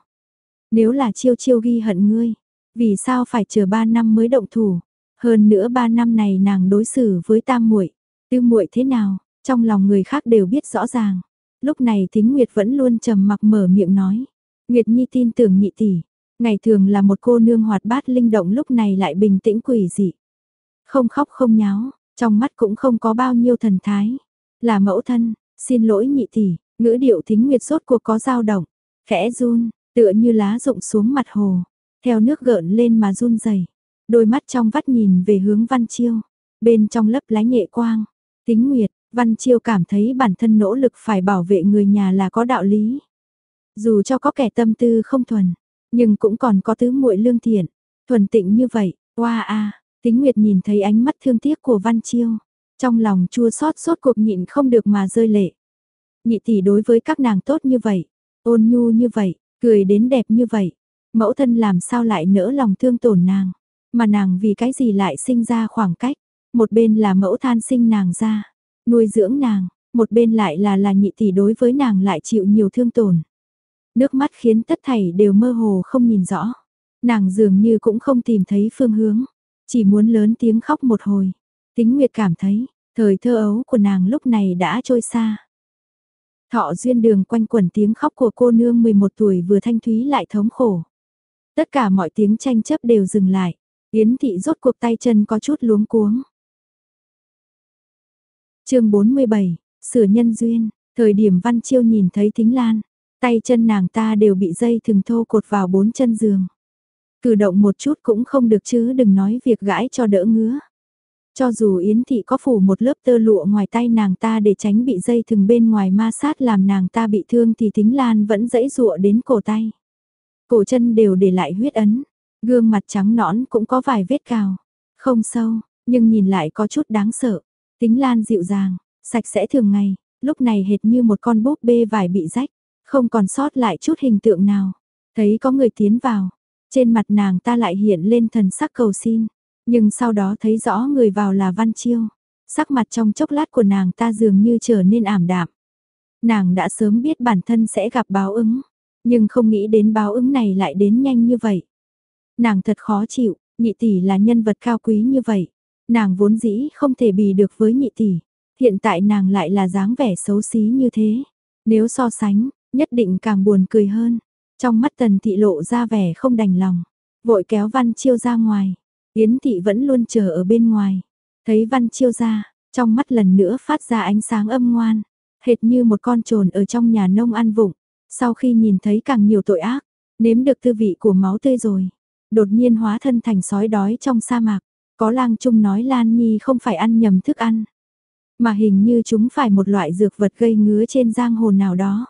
A: Nếu là chiêu chiêu ghi hận ngươi, vì sao phải chờ ba năm mới động thủ? Hơn nữa ba năm này nàng đối xử với tam muội, tư muội thế nào, trong lòng người khác đều biết rõ ràng. Lúc này Thính Nguyệt vẫn luôn trầm mặc mở miệng nói. Nguyệt Nhi tin tưởng nhị tỷ, ngày thường là một cô nương hoạt bát linh động lúc này lại bình tĩnh quỷ dị. Không khóc không nháo, trong mắt cũng không có bao nhiêu thần thái. Là mẫu thân, xin lỗi nhị tỷ, ngữ điệu Thính Nguyệt sốt cuộc có dao động, khẽ run, tựa như lá rụng xuống mặt hồ, theo nước gợn lên mà run rẩy. Đôi mắt trong vắt nhìn về hướng Văn Chiêu, bên trong lấp lánh nhẹ quang. Tính Nguyệt, Văn Chiêu cảm thấy bản thân nỗ lực phải bảo vệ người nhà là có đạo lý. Dù cho có kẻ tâm tư không thuần, nhưng cũng còn có tứ muội lương thiện, thuần tịnh như vậy, oa a, Tính Nguyệt nhìn thấy ánh mắt thương tiếc của Văn Chiêu, trong lòng chua xót sốt cuộc nhịn không được mà rơi lệ. Nhị tỷ đối với các nàng tốt như vậy, ôn nhu như vậy, cười đến đẹp như vậy, mẫu thân làm sao lại nỡ lòng thương tổn nàng. Mà nàng vì cái gì lại sinh ra khoảng cách, một bên là mẫu than sinh nàng ra, nuôi dưỡng nàng, một bên lại là là nhị tỷ đối với nàng lại chịu nhiều thương tổn. Nước mắt khiến tất thảy đều mơ hồ không nhìn rõ. Nàng dường như cũng không tìm thấy phương hướng, chỉ muốn lớn tiếng khóc một hồi. Tính Nguyệt cảm thấy, thời thơ ấu của nàng lúc này đã trôi xa. Thọ duyên đường quanh quẩn tiếng khóc của cô nương 11 tuổi vừa thanh thúy lại thống khổ. Tất cả mọi tiếng tranh chấp đều dừng lại. Yến thị rốt cuộc tay chân có chút luống cuống. chương 47, sửa nhân duyên, thời điểm Văn Chiêu nhìn thấy Thính Lan, tay chân nàng ta đều bị dây thừng thô cột vào bốn chân giường. Cử động một chút cũng không được chứ đừng nói việc gãi cho đỡ ngứa. Cho dù Yến Thị có phủ một lớp tơ lụa ngoài tay nàng ta để tránh bị dây thừng bên ngoài ma sát làm nàng ta bị thương thì tính Lan vẫn dẫy dụa đến cổ tay. Cổ chân đều để lại huyết ấn, Gương mặt trắng nõn cũng có vài vết cào. Không sâu, nhưng nhìn lại có chút đáng sợ. Tính Lan dịu dàng, sạch sẽ thường ngày, lúc này hệt như một con búp bê vải bị rách, không còn sót lại chút hình tượng nào. Thấy có người tiến vào, trên mặt nàng ta lại hiện lên thần sắc cầu xin, nhưng sau đó thấy rõ người vào là Văn Chiêu. Sắc mặt trong chốc lát của nàng ta dường như trở nên ảm đạm. Nàng đã sớm biết bản thân sẽ gặp báo ứng, nhưng không nghĩ đến báo ứng này lại đến nhanh như vậy. Nàng thật khó chịu, nhị tỷ là nhân vật cao quý như vậy. Nàng vốn dĩ không thể bì được với nhị tỷ. Hiện tại nàng lại là dáng vẻ xấu xí như thế. Nếu so sánh, nhất định càng buồn cười hơn. Trong mắt tần thị lộ ra vẻ không đành lòng. Vội kéo văn chiêu ra ngoài. Yến thị vẫn luôn chờ ở bên ngoài. Thấy văn chiêu ra, trong mắt lần nữa phát ra ánh sáng âm ngoan. Hệt như một con trồn ở trong nhà nông ăn vụng. Sau khi nhìn thấy càng nhiều tội ác, nếm được tư vị của máu tươi rồi. Đột nhiên hóa thân thành sói đói trong sa mạc. Có lang trung nói Lan Nhi không phải ăn nhầm thức ăn. Mà hình như chúng phải một loại dược vật gây ngứa trên giang hồ nào đó.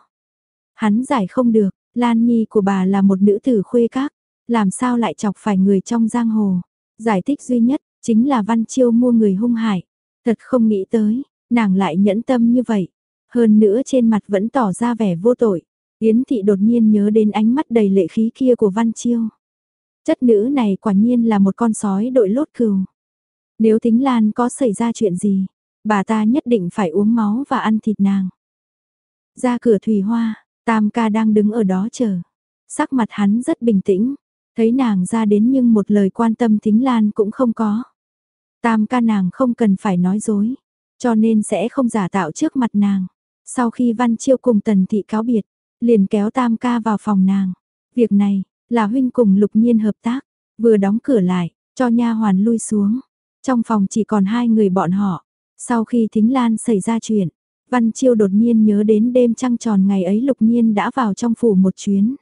A: Hắn giải không được, Lan Nhi của bà là một nữ tử khuê các, làm sao lại chọc phải người trong giang hồ. Giải thích duy nhất, chính là Văn Chiêu mua người hung hại. Thật không nghĩ tới, nàng lại nhẫn tâm như vậy. Hơn nữa trên mặt vẫn tỏ ra vẻ vô tội. Yến Thị đột nhiên nhớ đến ánh mắt đầy lệ khí kia của Văn Chiêu. Chất nữ này quả nhiên là một con sói đội lốt cừu. Nếu Thính Lan có xảy ra chuyện gì, bà ta nhất định phải uống máu và ăn thịt nàng. Ra cửa thủy hoa, Tam ca đang đứng ở đó chờ. Sắc mặt hắn rất bình tĩnh, thấy nàng ra đến nhưng một lời quan tâm Thính Lan cũng không có. Tam ca nàng không cần phải nói dối, cho nên sẽ không giả tạo trước mặt nàng. Sau khi Văn Chiêu cùng Tần Thị cáo biệt, liền kéo Tam ca vào phòng nàng. Việc này, là huynh cùng lục nhiên hợp tác, vừa đóng cửa lại, cho nha hoàn lui xuống. Trong phòng chỉ còn hai người bọn họ. Sau khi Thính Lan xảy ra chuyện, Văn Chiêu đột nhiên nhớ đến đêm trăng tròn ngày ấy lục nhiên đã vào trong phủ một chuyến.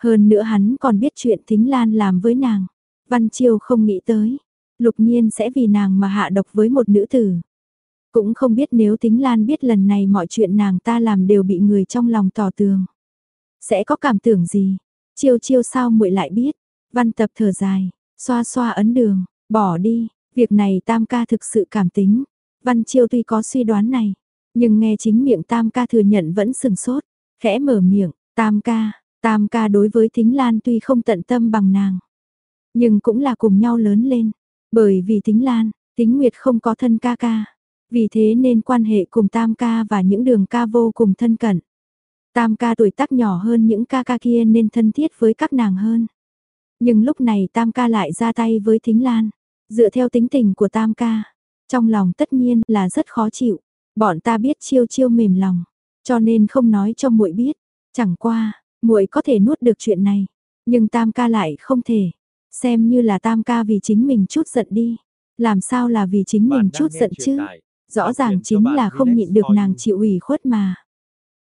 A: Hơn nữa hắn còn biết chuyện Thính Lan làm với nàng. Văn Chiêu không nghĩ tới, lục nhiên sẽ vì nàng mà hạ độc với một nữ tử. Cũng không biết nếu Thính Lan biết lần này mọi chuyện nàng ta làm đều bị người trong lòng tỏ tường. Sẽ có cảm tưởng gì? Chiêu chiêu sao muội lại biết? Văn tập thở dài, xoa xoa ấn đường, bỏ đi, việc này tam ca thực sự cảm tính. Văn chiêu tuy có suy đoán này, nhưng nghe chính miệng tam ca thừa nhận vẫn sừng sốt, khẽ mở miệng, tam ca, tam ca đối với thính lan tuy không tận tâm bằng nàng. Nhưng cũng là cùng nhau lớn lên, bởi vì thính lan, Thính nguyệt không có thân ca ca. Vì thế nên quan hệ cùng tam ca và những đường ca vô cùng thân cận. Tam ca tuổi tác nhỏ hơn những ca ca kia nên thân thiết với các nàng hơn. Nhưng lúc này tam ca lại ra tay với thính lan. Dựa theo tính tình của tam ca, trong lòng tất nhiên là rất khó chịu. Bọn ta biết chiêu chiêu mềm lòng, cho nên không nói cho muội biết. Chẳng qua, muội có thể nuốt được chuyện này, nhưng tam ca lại không thể. Xem như là tam ca vì chính mình chút giận đi. Làm sao là vì chính mình chút giận chứ? Rõ ràng chính là không nhịn được nàng chịu ủy khuất mà.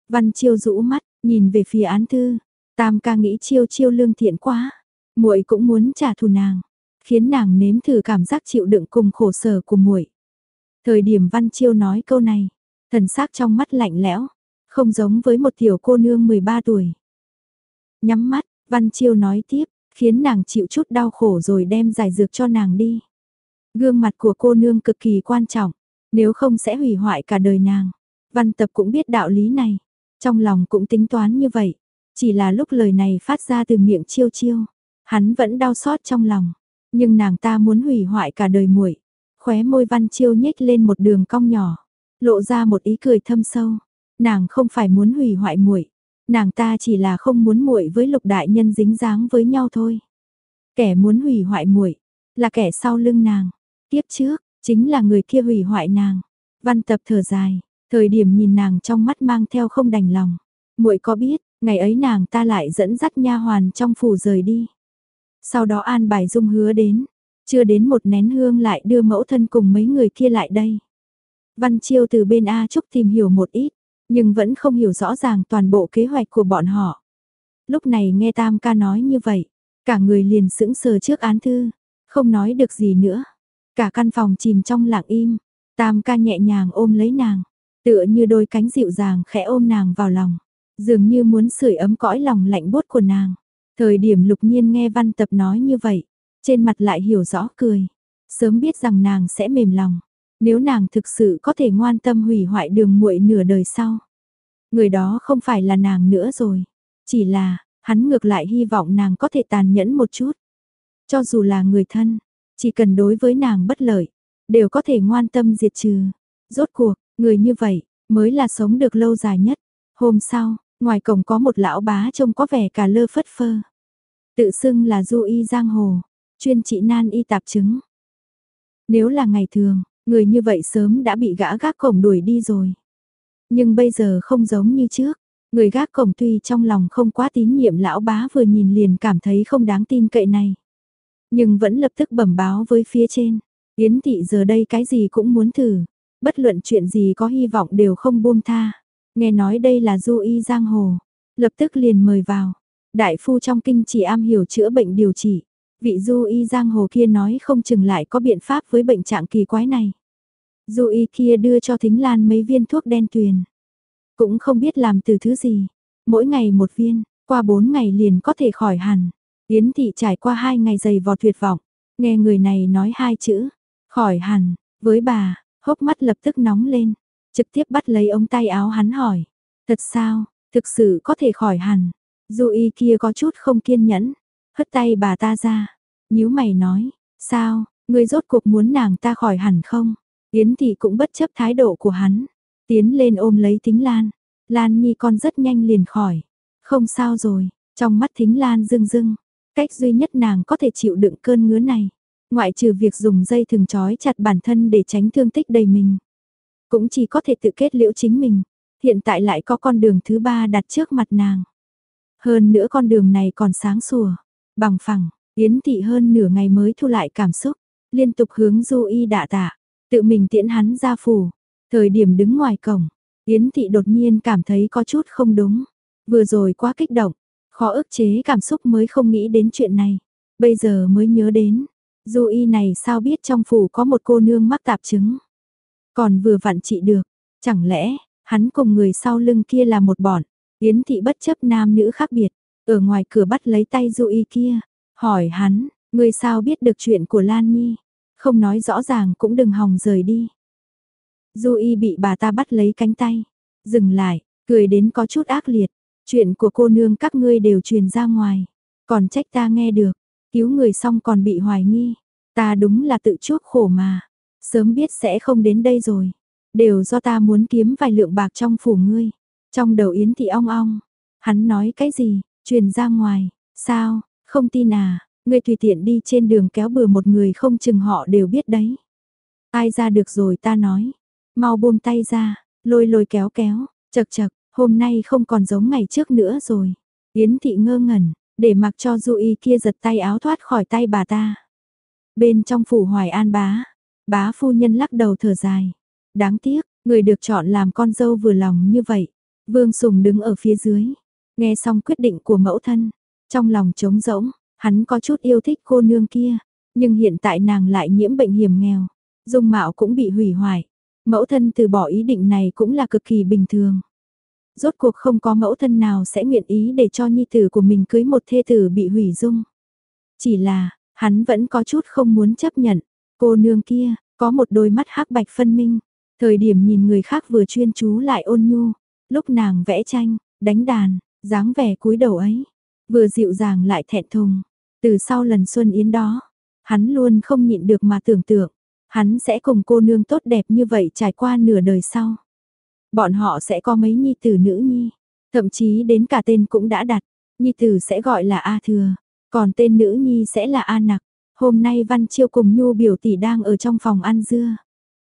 A: Văn Chiêu rũ mắt, nhìn về phía án thư. Tam ca nghĩ Chiêu Chiêu lương thiện quá, muội cũng muốn trả thù nàng, khiến nàng nếm thử cảm giác chịu đựng cùng khổ sở của muội. Thời điểm Văn Chiêu nói câu này, thần sắc trong mắt lạnh lẽo, không giống với một tiểu cô nương 13 tuổi. Nhắm mắt, Văn Chiêu nói tiếp, khiến nàng chịu chút đau khổ rồi đem giải dược cho nàng đi. Gương mặt của cô nương cực kỳ quan trọng, nếu không sẽ hủy hoại cả đời nàng. Văn tập cũng biết đạo lý này, trong lòng cũng tính toán như vậy, chỉ là lúc lời này phát ra từ miệng chiêu chiêu, hắn vẫn đau xót trong lòng, nhưng nàng ta muốn hủy hoại cả đời muội. Khóe môi Văn Chiêu nhếch lên một đường cong nhỏ, lộ ra một ý cười thâm sâu. Nàng không phải muốn hủy hoại muội, nàng ta chỉ là không muốn muội với Lục đại nhân dính dáng với nhau thôi. Kẻ muốn hủy hoại muội là kẻ sau lưng nàng, tiếp trước chính là người kia hủy hoại nàng. Văn Tập thở dài, Thời điểm nhìn nàng trong mắt mang theo không đành lòng, muội có biết, ngày ấy nàng ta lại dẫn dắt nha hoàn trong phủ rời đi. Sau đó an bài dung hứa đến, chưa đến một nén hương lại đưa mẫu thân cùng mấy người kia lại đây. Văn Chiêu từ bên A Trúc tìm hiểu một ít, nhưng vẫn không hiểu rõ ràng toàn bộ kế hoạch của bọn họ. Lúc này nghe Tam ca nói như vậy, cả người liền sững sờ trước án thư, không nói được gì nữa. Cả căn phòng chìm trong lặng im, Tam ca nhẹ nhàng ôm lấy nàng, Tựa như đôi cánh dịu dàng khẽ ôm nàng vào lòng, dường như muốn sưởi ấm cõi lòng lạnh buốt của nàng. Thời điểm lục nhiên nghe văn tập nói như vậy, trên mặt lại hiểu rõ cười. Sớm biết rằng nàng sẽ mềm lòng, nếu nàng thực sự có thể ngoan tâm hủy hoại đường muội nửa đời sau. Người đó không phải là nàng nữa rồi, chỉ là, hắn ngược lại hy vọng nàng có thể tàn nhẫn một chút. Cho dù là người thân, chỉ cần đối với nàng bất lợi, đều có thể ngoan tâm diệt trừ. Rốt cuộc, người như vậy, mới là sống được lâu dài nhất. Hôm sau, ngoài cổng có một lão bá trông có vẻ cả lơ phất phơ. Tự xưng là du y giang hồ, chuyên trị nan y tạp chứng. Nếu là ngày thường, người như vậy sớm đã bị gã gác cổng đuổi đi rồi. Nhưng bây giờ không giống như trước, người gác cổng tuy trong lòng không quá tín nhiệm lão bá vừa nhìn liền cảm thấy không đáng tin cậy này. Nhưng vẫn lập tức bẩm báo với phía trên, Yến thị giờ đây cái gì cũng muốn thử, bất luận chuyện gì có hy vọng đều không buông tha. Nghe nói đây là du y giang hồ, lập tức liền mời vào. Đại phu trong kinh chỉ am hiểu chữa bệnh điều trị, vị du y giang hồ kia nói không chừng lại có biện pháp với bệnh trạng kỳ quái này. Du y kia đưa cho Thính Lan mấy viên thuốc đen tuyền. Cũng không biết làm từ thứ gì. Mỗi ngày một viên, qua bốn ngày liền có thể khỏi hẳn. Yến thị trải qua hai ngày dày vò tuyệt vọng. Nghe người này nói hai chữ. Khỏi hẳn. Với bà, hốc mắt lập tức nóng lên. Trực tiếp bắt lấy ống tay áo hắn hỏi. Thật sao, thực sự có thể khỏi hẳn. Du y kia có chút không kiên nhẫn. Hất tay bà ta ra. nhíu mày nói. Sao, ngươi rốt cuộc muốn nàng ta khỏi hẳn không? Yến thị cũng bất chấp thái độ của hắn, tiến lên ôm lấy Thính Lan. Lan Nhi con rất nhanh liền khỏi. Không sao rồi, trong mắt Thính Lan rưng rưng. Cách duy nhất nàng có thể chịu đựng cơn ngứa này. Ngoại trừ việc dùng dây thừng trói chặt bản thân để tránh thương tích đầy mình. Cũng chỉ có thể tự kết liễu chính mình. Hiện tại lại có con đường thứ ba đặt trước mặt nàng. Hơn nữa con đường này còn sáng sủa, bằng phẳng, Yến Thị hơn nửa ngày mới thu lại cảm xúc, liên tục hướng Du Y đạ tạ. Tự mình tiễn hắn ra phủ, thời điểm đứng ngoài cổng, Yến Thị đột nhiên cảm thấy có chút không đúng. Vừa rồi quá kích động, khó ức chế cảm xúc mới không nghĩ đến chuyện này. Bây giờ mới nhớ đến, du y này sao biết trong phủ có một cô nương mắc tạp chứng. Còn vừa vặn trị được, chẳng lẽ, hắn cùng người sau lưng kia là một bọn. Yến Thị bất chấp nam nữ khác biệt, ở ngoài cửa bắt lấy tay du y kia, hỏi hắn, người sao biết được chuyện của Lan Nhi không nói rõ ràng cũng đừng hòng rời đi. Du y bị bà ta bắt lấy cánh tay, dừng lại, cười đến có chút ác liệt, chuyện của cô nương các ngươi đều truyền ra ngoài, còn trách ta nghe được, cứu người xong còn bị hoài nghi, ta đúng là tự chuốc khổ mà, sớm biết sẽ không đến đây rồi, đều do ta muốn kiếm vài lượng bạc trong phủ ngươi, trong đầu Yến Thị ong ong, hắn nói cái gì, truyền ra ngoài, sao, không tin à, Ngươi tùy tiện đi trên đường kéo bừa một người không chừng họ đều biết đấy. Ai ra được rồi ta nói. Mau buông tay ra, lôi lôi kéo kéo, chật chật, hôm nay không còn giống ngày trước nữa rồi. Yến thị ngơ ngẩn, để mặc cho du y kia giật tay áo thoát khỏi tay bà ta. Bên trong phủ hoài an bá, bá phu nhân lắc đầu thở dài. Đáng tiếc, người được chọn làm con dâu vừa lòng như vậy. Vương Sùng đứng ở phía dưới, nghe xong quyết định của mẫu thân, trong lòng trống rỗng, Hắn có chút yêu thích cô nương kia, nhưng hiện tại nàng lại nhiễm bệnh hiểm nghèo, dung mạo cũng bị hủy hoại. Mẫu thân từ bỏ ý định này cũng là cực kỳ bình thường. Rốt cuộc không có mẫu thân nào sẽ nguyện ý để cho nhi tử của mình cưới một thê tử bị hủy dung. Chỉ là, hắn vẫn có chút không muốn chấp nhận. Cô nương kia, có một đôi mắt hắc bạch phân minh. Thời điểm nhìn người khác vừa chuyên chú lại ôn nhu. Lúc nàng vẽ tranh, đánh đàn, dáng vẻ cúi đầu ấy. Vừa dịu dàng lại thẹn thùng. Từ sau lần xuân yến đó, hắn luôn không nhịn được mà tưởng tượng, hắn sẽ cùng cô nương tốt đẹp như vậy trải qua nửa đời sau. Bọn họ sẽ có mấy nhi tử nữ nhi, thậm chí đến cả tên cũng đã đặt, nhi tử sẽ gọi là A Thừa, còn tên nữ nhi sẽ là A Nặc. Hôm nay Văn Chiêu cùng Nhu biểu tỷ đang ở trong phòng ăn dưa.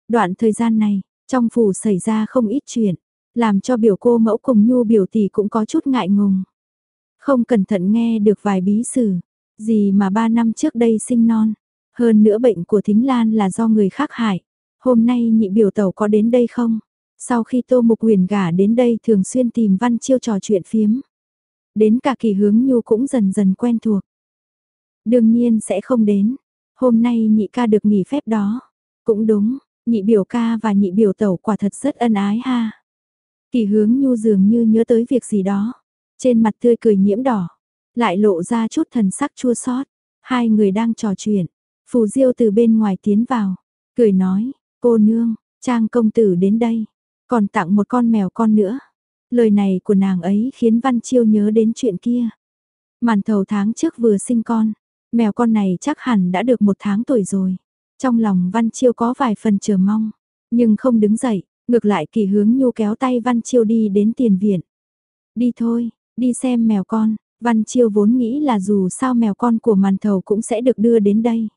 A: Đoạn thời gian này, trong phủ xảy ra không ít chuyện, làm cho biểu cô mẫu cùng Nhu biểu tỷ cũng có chút ngại ngùng. Không cẩn thận nghe được vài bí sử, gì mà ba năm trước đây sinh non. Hơn nữa bệnh của Thính Lan là do người khác hại. Hôm nay nhị biểu tẩu có đến đây không? Sau khi Tô Mục Huyền gả đến đây thường xuyên tìm Văn Chiêu trò chuyện phiếm. Đến cả kỳ hướng nhu cũng dần dần quen thuộc. Đương nhiên sẽ không đến. Hôm nay nhị ca được nghỉ phép đó. Cũng đúng, nhị biểu ca và nhị biểu tẩu quả thật rất ân ái ha. Kỳ hướng nhu dường như nhớ tới việc gì đó. Trên mặt tươi cười nhiễm đỏ. Lại lộ ra chút thần sắc chua xót. Hai người đang trò chuyện. Phù Diêu từ bên ngoài tiến vào, cười nói, cô nương, Trang công tử đến đây, còn tặng một con mèo con nữa. Lời này của nàng ấy khiến Văn Chiêu nhớ đến chuyện kia. Màn thầu tháng trước vừa sinh con, mèo con này chắc hẳn đã được một tháng tuổi rồi. Trong lòng Văn Chiêu có vài phần chờ mong, nhưng không đứng dậy, ngược lại kỳ hướng nhu kéo tay Văn Chiêu đi đến tiền viện. Đi thôi, đi xem mèo con, Văn Chiêu vốn nghĩ là dù sao mèo con của màn thầu cũng sẽ được đưa đến đây.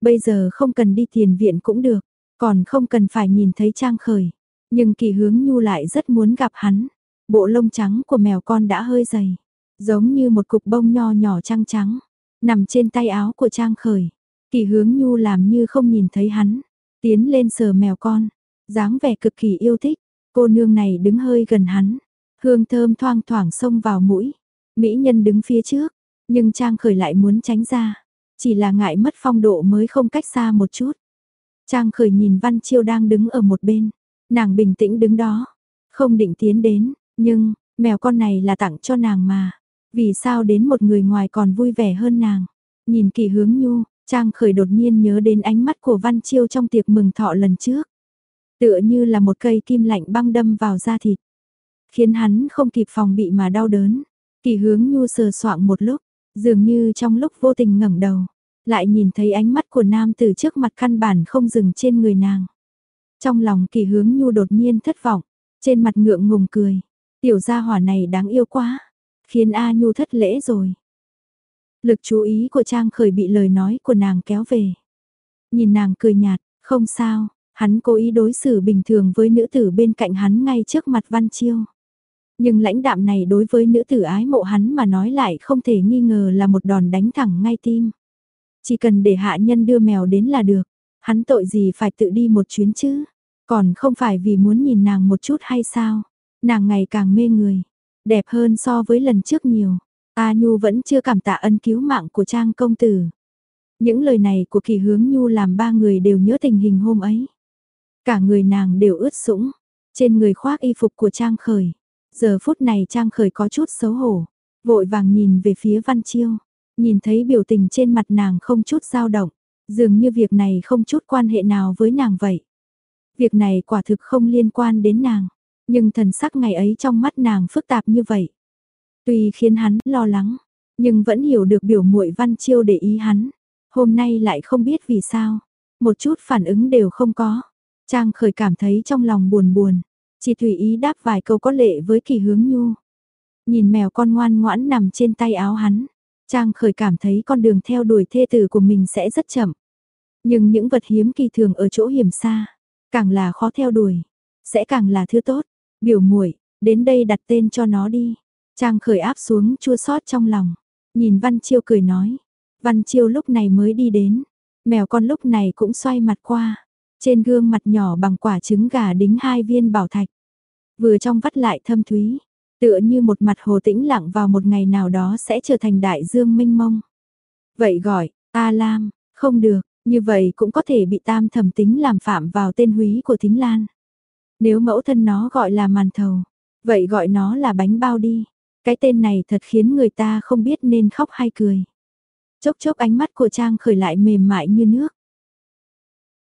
A: Bây giờ không cần đi tiền viện cũng được, còn không cần phải nhìn thấy Trang Khởi. Nhưng kỳ hướng nhu lại rất muốn gặp hắn. Bộ lông trắng của mèo con đã hơi dày, giống như một cục bông nho nhỏ trăng trắng, nằm trên tay áo của Trang Khởi. Kỳ hướng nhu làm như không nhìn thấy hắn, tiến lên sờ mèo con, dáng vẻ cực kỳ yêu thích, cô nương này đứng hơi gần hắn, hương thơm thoang thoảng xông vào mũi. Mỹ nhân đứng phía trước, nhưng Trang Khởi lại muốn tránh ra, chỉ là ngại mất phong độ mới không cách xa một chút. Trang Khởi nhìn Văn Chiêu đang đứng ở một bên, nàng bình tĩnh đứng đó, không định tiến đến, nhưng, mèo con này là tặng cho nàng mà. Vì sao đến một người ngoài còn vui vẻ hơn nàng? Nhìn kỳ hướng nhu, Trang khởi đột nhiên nhớ đến ánh mắt của Văn Chiêu trong tiệc mừng thọ lần trước. Tựa như là một cây kim lạnh băng đâm vào da thịt. Khiến hắn không kịp phòng bị mà đau đớn. Kỳ hướng nhu sờ soạng một lúc, dường như trong lúc vô tình ngẩng đầu. Lại nhìn thấy ánh mắt của nam từ trước mặt căn bản không dừng trên người nàng. Trong lòng kỳ hướng nhu đột nhiên thất vọng, trên mặt ngượng ngùng cười. Tiểu gia hỏa này đáng yêu quá, khiến A Nhu thất lễ rồi. Lực chú ý của Trang khởi bị lời nói của nàng kéo về. Nhìn nàng cười nhạt, không sao, hắn cố ý đối xử bình thường với nữ tử bên cạnh hắn ngay trước mặt Văn Chiêu. Nhưng lãnh đạm này đối với nữ tử ái mộ hắn mà nói lại không thể nghi ngờ là một đòn đánh thẳng ngay tim. Chỉ cần để hạ nhân đưa mèo đến là được, hắn tội gì phải tự đi một chuyến chứ, còn không phải vì muốn nhìn nàng một chút hay sao. Nàng ngày càng mê người, đẹp hơn so với lần trước nhiều. A Nhu vẫn chưa cảm tạ ân cứu mạng của Trang công tử. Những lời này của kỳ hướng Nhu làm ba người đều nhớ tình hình hôm ấy. Cả người nàng đều ướt sũng, trên người khoác y phục của Trang Khởi. Giờ phút này Trang Khởi có chút xấu hổ, vội vàng nhìn về phía Văn Chiêu. Nhìn thấy biểu tình trên mặt nàng không chút dao động, dường như việc này không chút quan hệ nào với nàng vậy. Việc này quả thực không liên quan đến nàng. Nhưng thần sắc ngày ấy trong mắt nàng phức tạp như vậy. Tuy khiến hắn lo lắng, nhưng vẫn hiểu được biểu muội văn chiêu để ý hắn. Hôm nay lại không biết vì sao, một chút phản ứng đều không có. Trang khởi cảm thấy trong lòng buồn buồn, chỉ tùy ý đáp vài câu có lệ với kỳ hướng nhu. Nhìn mèo con ngoan ngoãn nằm trên tay áo hắn, Trang khởi cảm thấy con đường theo đuổi thê tử của mình sẽ rất chậm. Nhưng những vật hiếm kỳ thường ở chỗ hiểm xa, càng là khó theo đuổi, sẽ càng là thứ tốt. Biểu muội, đến đây đặt tên cho nó đi. Trang khởi áp xuống chua xót trong lòng. Nhìn Văn Chiêu cười nói. Văn Chiêu lúc này mới đi đến. Mèo con lúc này cũng xoay mặt qua. Trên gương mặt nhỏ bằng quả trứng gà đính hai viên bảo thạch. Vừa trong vắt lại thâm thúy. Tựa như một mặt hồ tĩnh lặng vào một ngày nào đó sẽ trở thành đại dương mênh mông. Vậy gọi, A Lam, không được, như vậy cũng có thể bị tam thẩm tính làm phạm vào tên húy của Thính Lan. Nếu mẫu thân nó gọi là màn thầu, vậy gọi nó là bánh bao đi. Cái tên này thật khiến người ta không biết nên khóc hay cười. Chốc chốc ánh mắt của Trang khởi lại mềm mại như nước.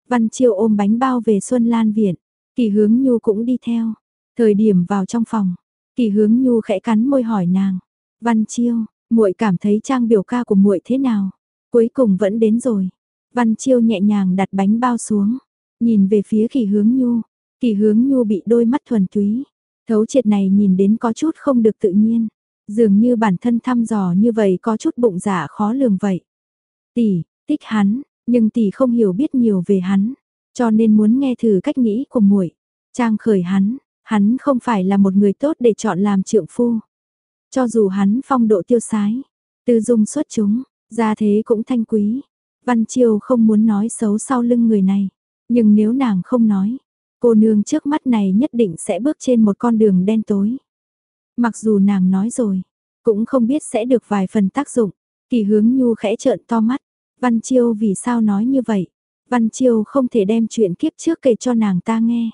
A: Văn Chiêu ôm bánh bao về Xuân Lan Viện, Kỳ Hướng Nhu cũng đi theo. Thời điểm vào trong phòng, Kỳ Hướng Nhu khẽ cắn môi hỏi nàng, "Văn Chiêu, muội cảm thấy Trang biểu ca của muội thế nào?" Cuối cùng vẫn đến rồi. Văn Chiêu nhẹ nhàng đặt bánh bao xuống, nhìn về phía Kỳ Hướng Nhu, Kỳ hướng nhu bị đôi mắt thuần túy, thấu triệt này nhìn đến có chút không được tự nhiên, dường như bản thân thăm dò như vậy có chút bụng dạ khó lường vậy. Tỷ, thích hắn, nhưng tỷ không hiểu biết nhiều về hắn, cho nên muốn nghe thử cách nghĩ của muội. Trang khởi hắn, hắn không phải là một người tốt để chọn làm trượng phu. Cho dù hắn phong độ tiêu sái, tư dung xuất chúng, gia thế cũng thanh quý. Văn Chiêu không muốn nói xấu sau lưng người này, nhưng nếu nàng không nói, Cô nương trước mắt này nhất định sẽ bước trên một con đường đen tối. Mặc dù nàng nói rồi, cũng không biết sẽ được vài phần tác dụng. Kỳ hướng nhu khẽ trợn to mắt. Văn Chiêu vì sao nói như vậy? Văn Chiêu không thể đem chuyện kiếp trước kể cho nàng ta nghe.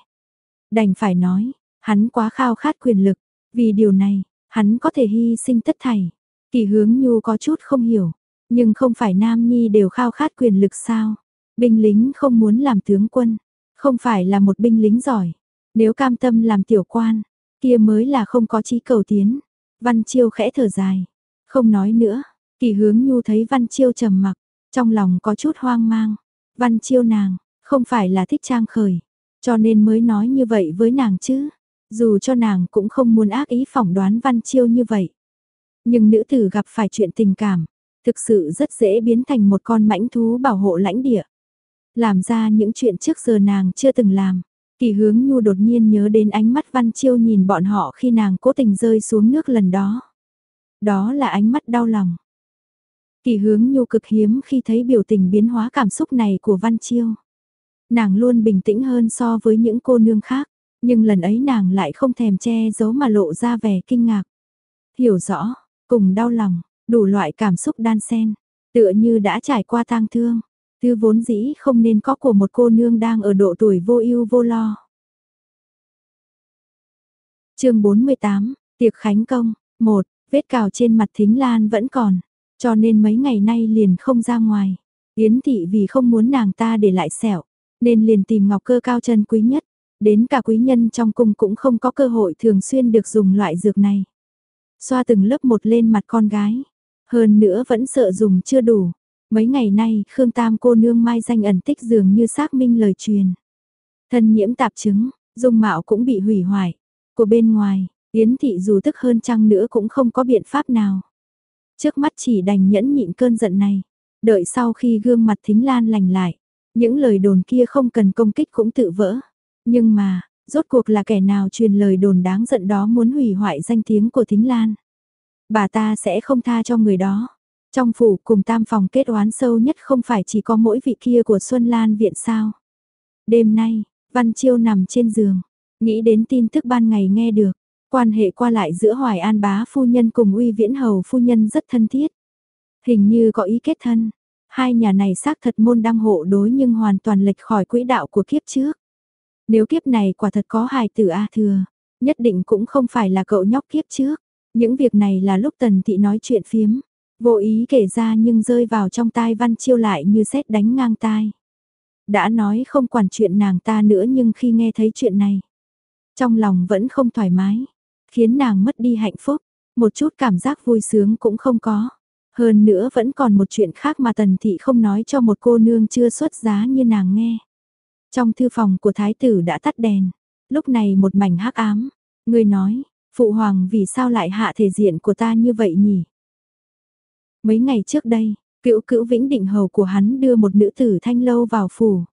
A: Đành phải nói, hắn quá khao khát quyền lực. Vì điều này, hắn có thể hy sinh tất thảy. Kỳ hướng nhu có chút không hiểu. Nhưng không phải nam nhi đều khao khát quyền lực sao? Binh lính không muốn làm tướng quân, không phải là một binh lính giỏi. Nếu cam tâm làm tiểu quan, kia mới là không có chí cầu tiến. Văn Chiêu khẽ thở dài, không nói nữa. Kỳ hướng nhu thấy Văn Chiêu trầm mặc, trong lòng có chút hoang mang. Văn Chiêu nàng, không phải là thích trang khởi, cho nên mới nói như vậy với nàng chứ. Dù cho nàng cũng không muốn ác ý phỏng đoán Văn Chiêu như vậy. Nhưng nữ tử gặp phải chuyện tình cảm, thực sự rất dễ biến thành một con mãnh thú bảo hộ lãnh địa. Làm ra những chuyện trước giờ nàng chưa từng làm. Kỳ hướng nhu đột nhiên nhớ đến ánh mắt Văn Chiêu nhìn bọn họ khi nàng cố tình rơi xuống nước lần đó. Đó là ánh mắt đau lòng. Kỳ hướng nhu cực hiếm khi thấy biểu tình biến hóa cảm xúc này của Văn Chiêu. Nàng luôn bình tĩnh hơn so với những cô nương khác, nhưng lần ấy nàng lại không thèm che giấu mà lộ ra vẻ kinh ngạc. Hiểu rõ, cùng đau lòng, đủ loại cảm xúc đan xen, tựa như đã trải qua tang thương. thứ vốn dĩ không nên có của một cô nương đang ở độ tuổi vô ưu vô lo. chương 48, tiệc khánh công, 1, vết cào trên mặt thính lan vẫn còn, cho nên mấy ngày nay liền không ra ngoài. Yến thị vì không muốn nàng ta để lại sẹo, nên liền tìm ngọc cơ cao chân quý nhất, đến cả quý nhân trong cung cũng không có cơ hội thường xuyên được dùng loại dược này. Xoa từng lớp một lên mặt con gái, hơn nữa vẫn sợ dùng chưa đủ, Mấy ngày nay, Khương Tam cô nương mai danh ẩn tích dường như xác minh lời truyền. Thân nhiễm tạp chứng, dung mạo cũng bị hủy hoại. Của bên ngoài, Yến Thị dù tức hơn chăng nữa cũng không có biện pháp nào. Trước mắt chỉ đành nhẫn nhịn cơn giận này. Đợi sau khi gương mặt thính lan lành lại, những lời đồn kia không cần công kích cũng tự vỡ. Nhưng mà, rốt cuộc là kẻ nào truyền lời đồn đáng giận đó muốn hủy hoại danh tiếng của thính lan. Bà ta sẽ không tha cho người đó. Trong phủ cùng tam phòng kết oán sâu nhất không phải chỉ có mỗi vị kia của Xuân Lan viện sao. Đêm nay, Văn Chiêu nằm trên giường, nghĩ đến tin tức ban ngày nghe được, quan hệ qua lại giữa Hoài An bá phu nhân cùng Uy Viễn Hầu phu nhân rất thân thiết. Hình như có ý kết thân, hai nhà này xác thật môn đăng hộ đối nhưng hoàn toàn lệch khỏi quỹ đạo của kiếp trước. Nếu kiếp này quả thật có hài tử A thừa, nhất định cũng không phải là cậu nhóc kiếp trước. Những việc này là lúc Tần Thị nói chuyện phiếm, Vô ý kể ra nhưng rơi vào trong tai Văn Chiêu lại như xét đánh ngang tai. Đã nói không quản chuyện nàng ta nữa nhưng khi nghe thấy chuyện này, trong lòng vẫn không thoải mái, khiến nàng mất đi hạnh phúc, một chút cảm giác vui sướng cũng không có. Hơn nữa vẫn còn một chuyện khác mà Tần Thị không nói cho một cô nương chưa xuất giá như nàng nghe. Trong thư phòng của thái tử đã tắt đèn, lúc này một mảnh hắc ám, người nói, phụ hoàng vì sao lại hạ thể diện của ta như vậy nhỉ? Mấy ngày trước đây, cựu cữu vĩnh định hầu của hắn đưa một nữ tử thanh lâu vào phủ.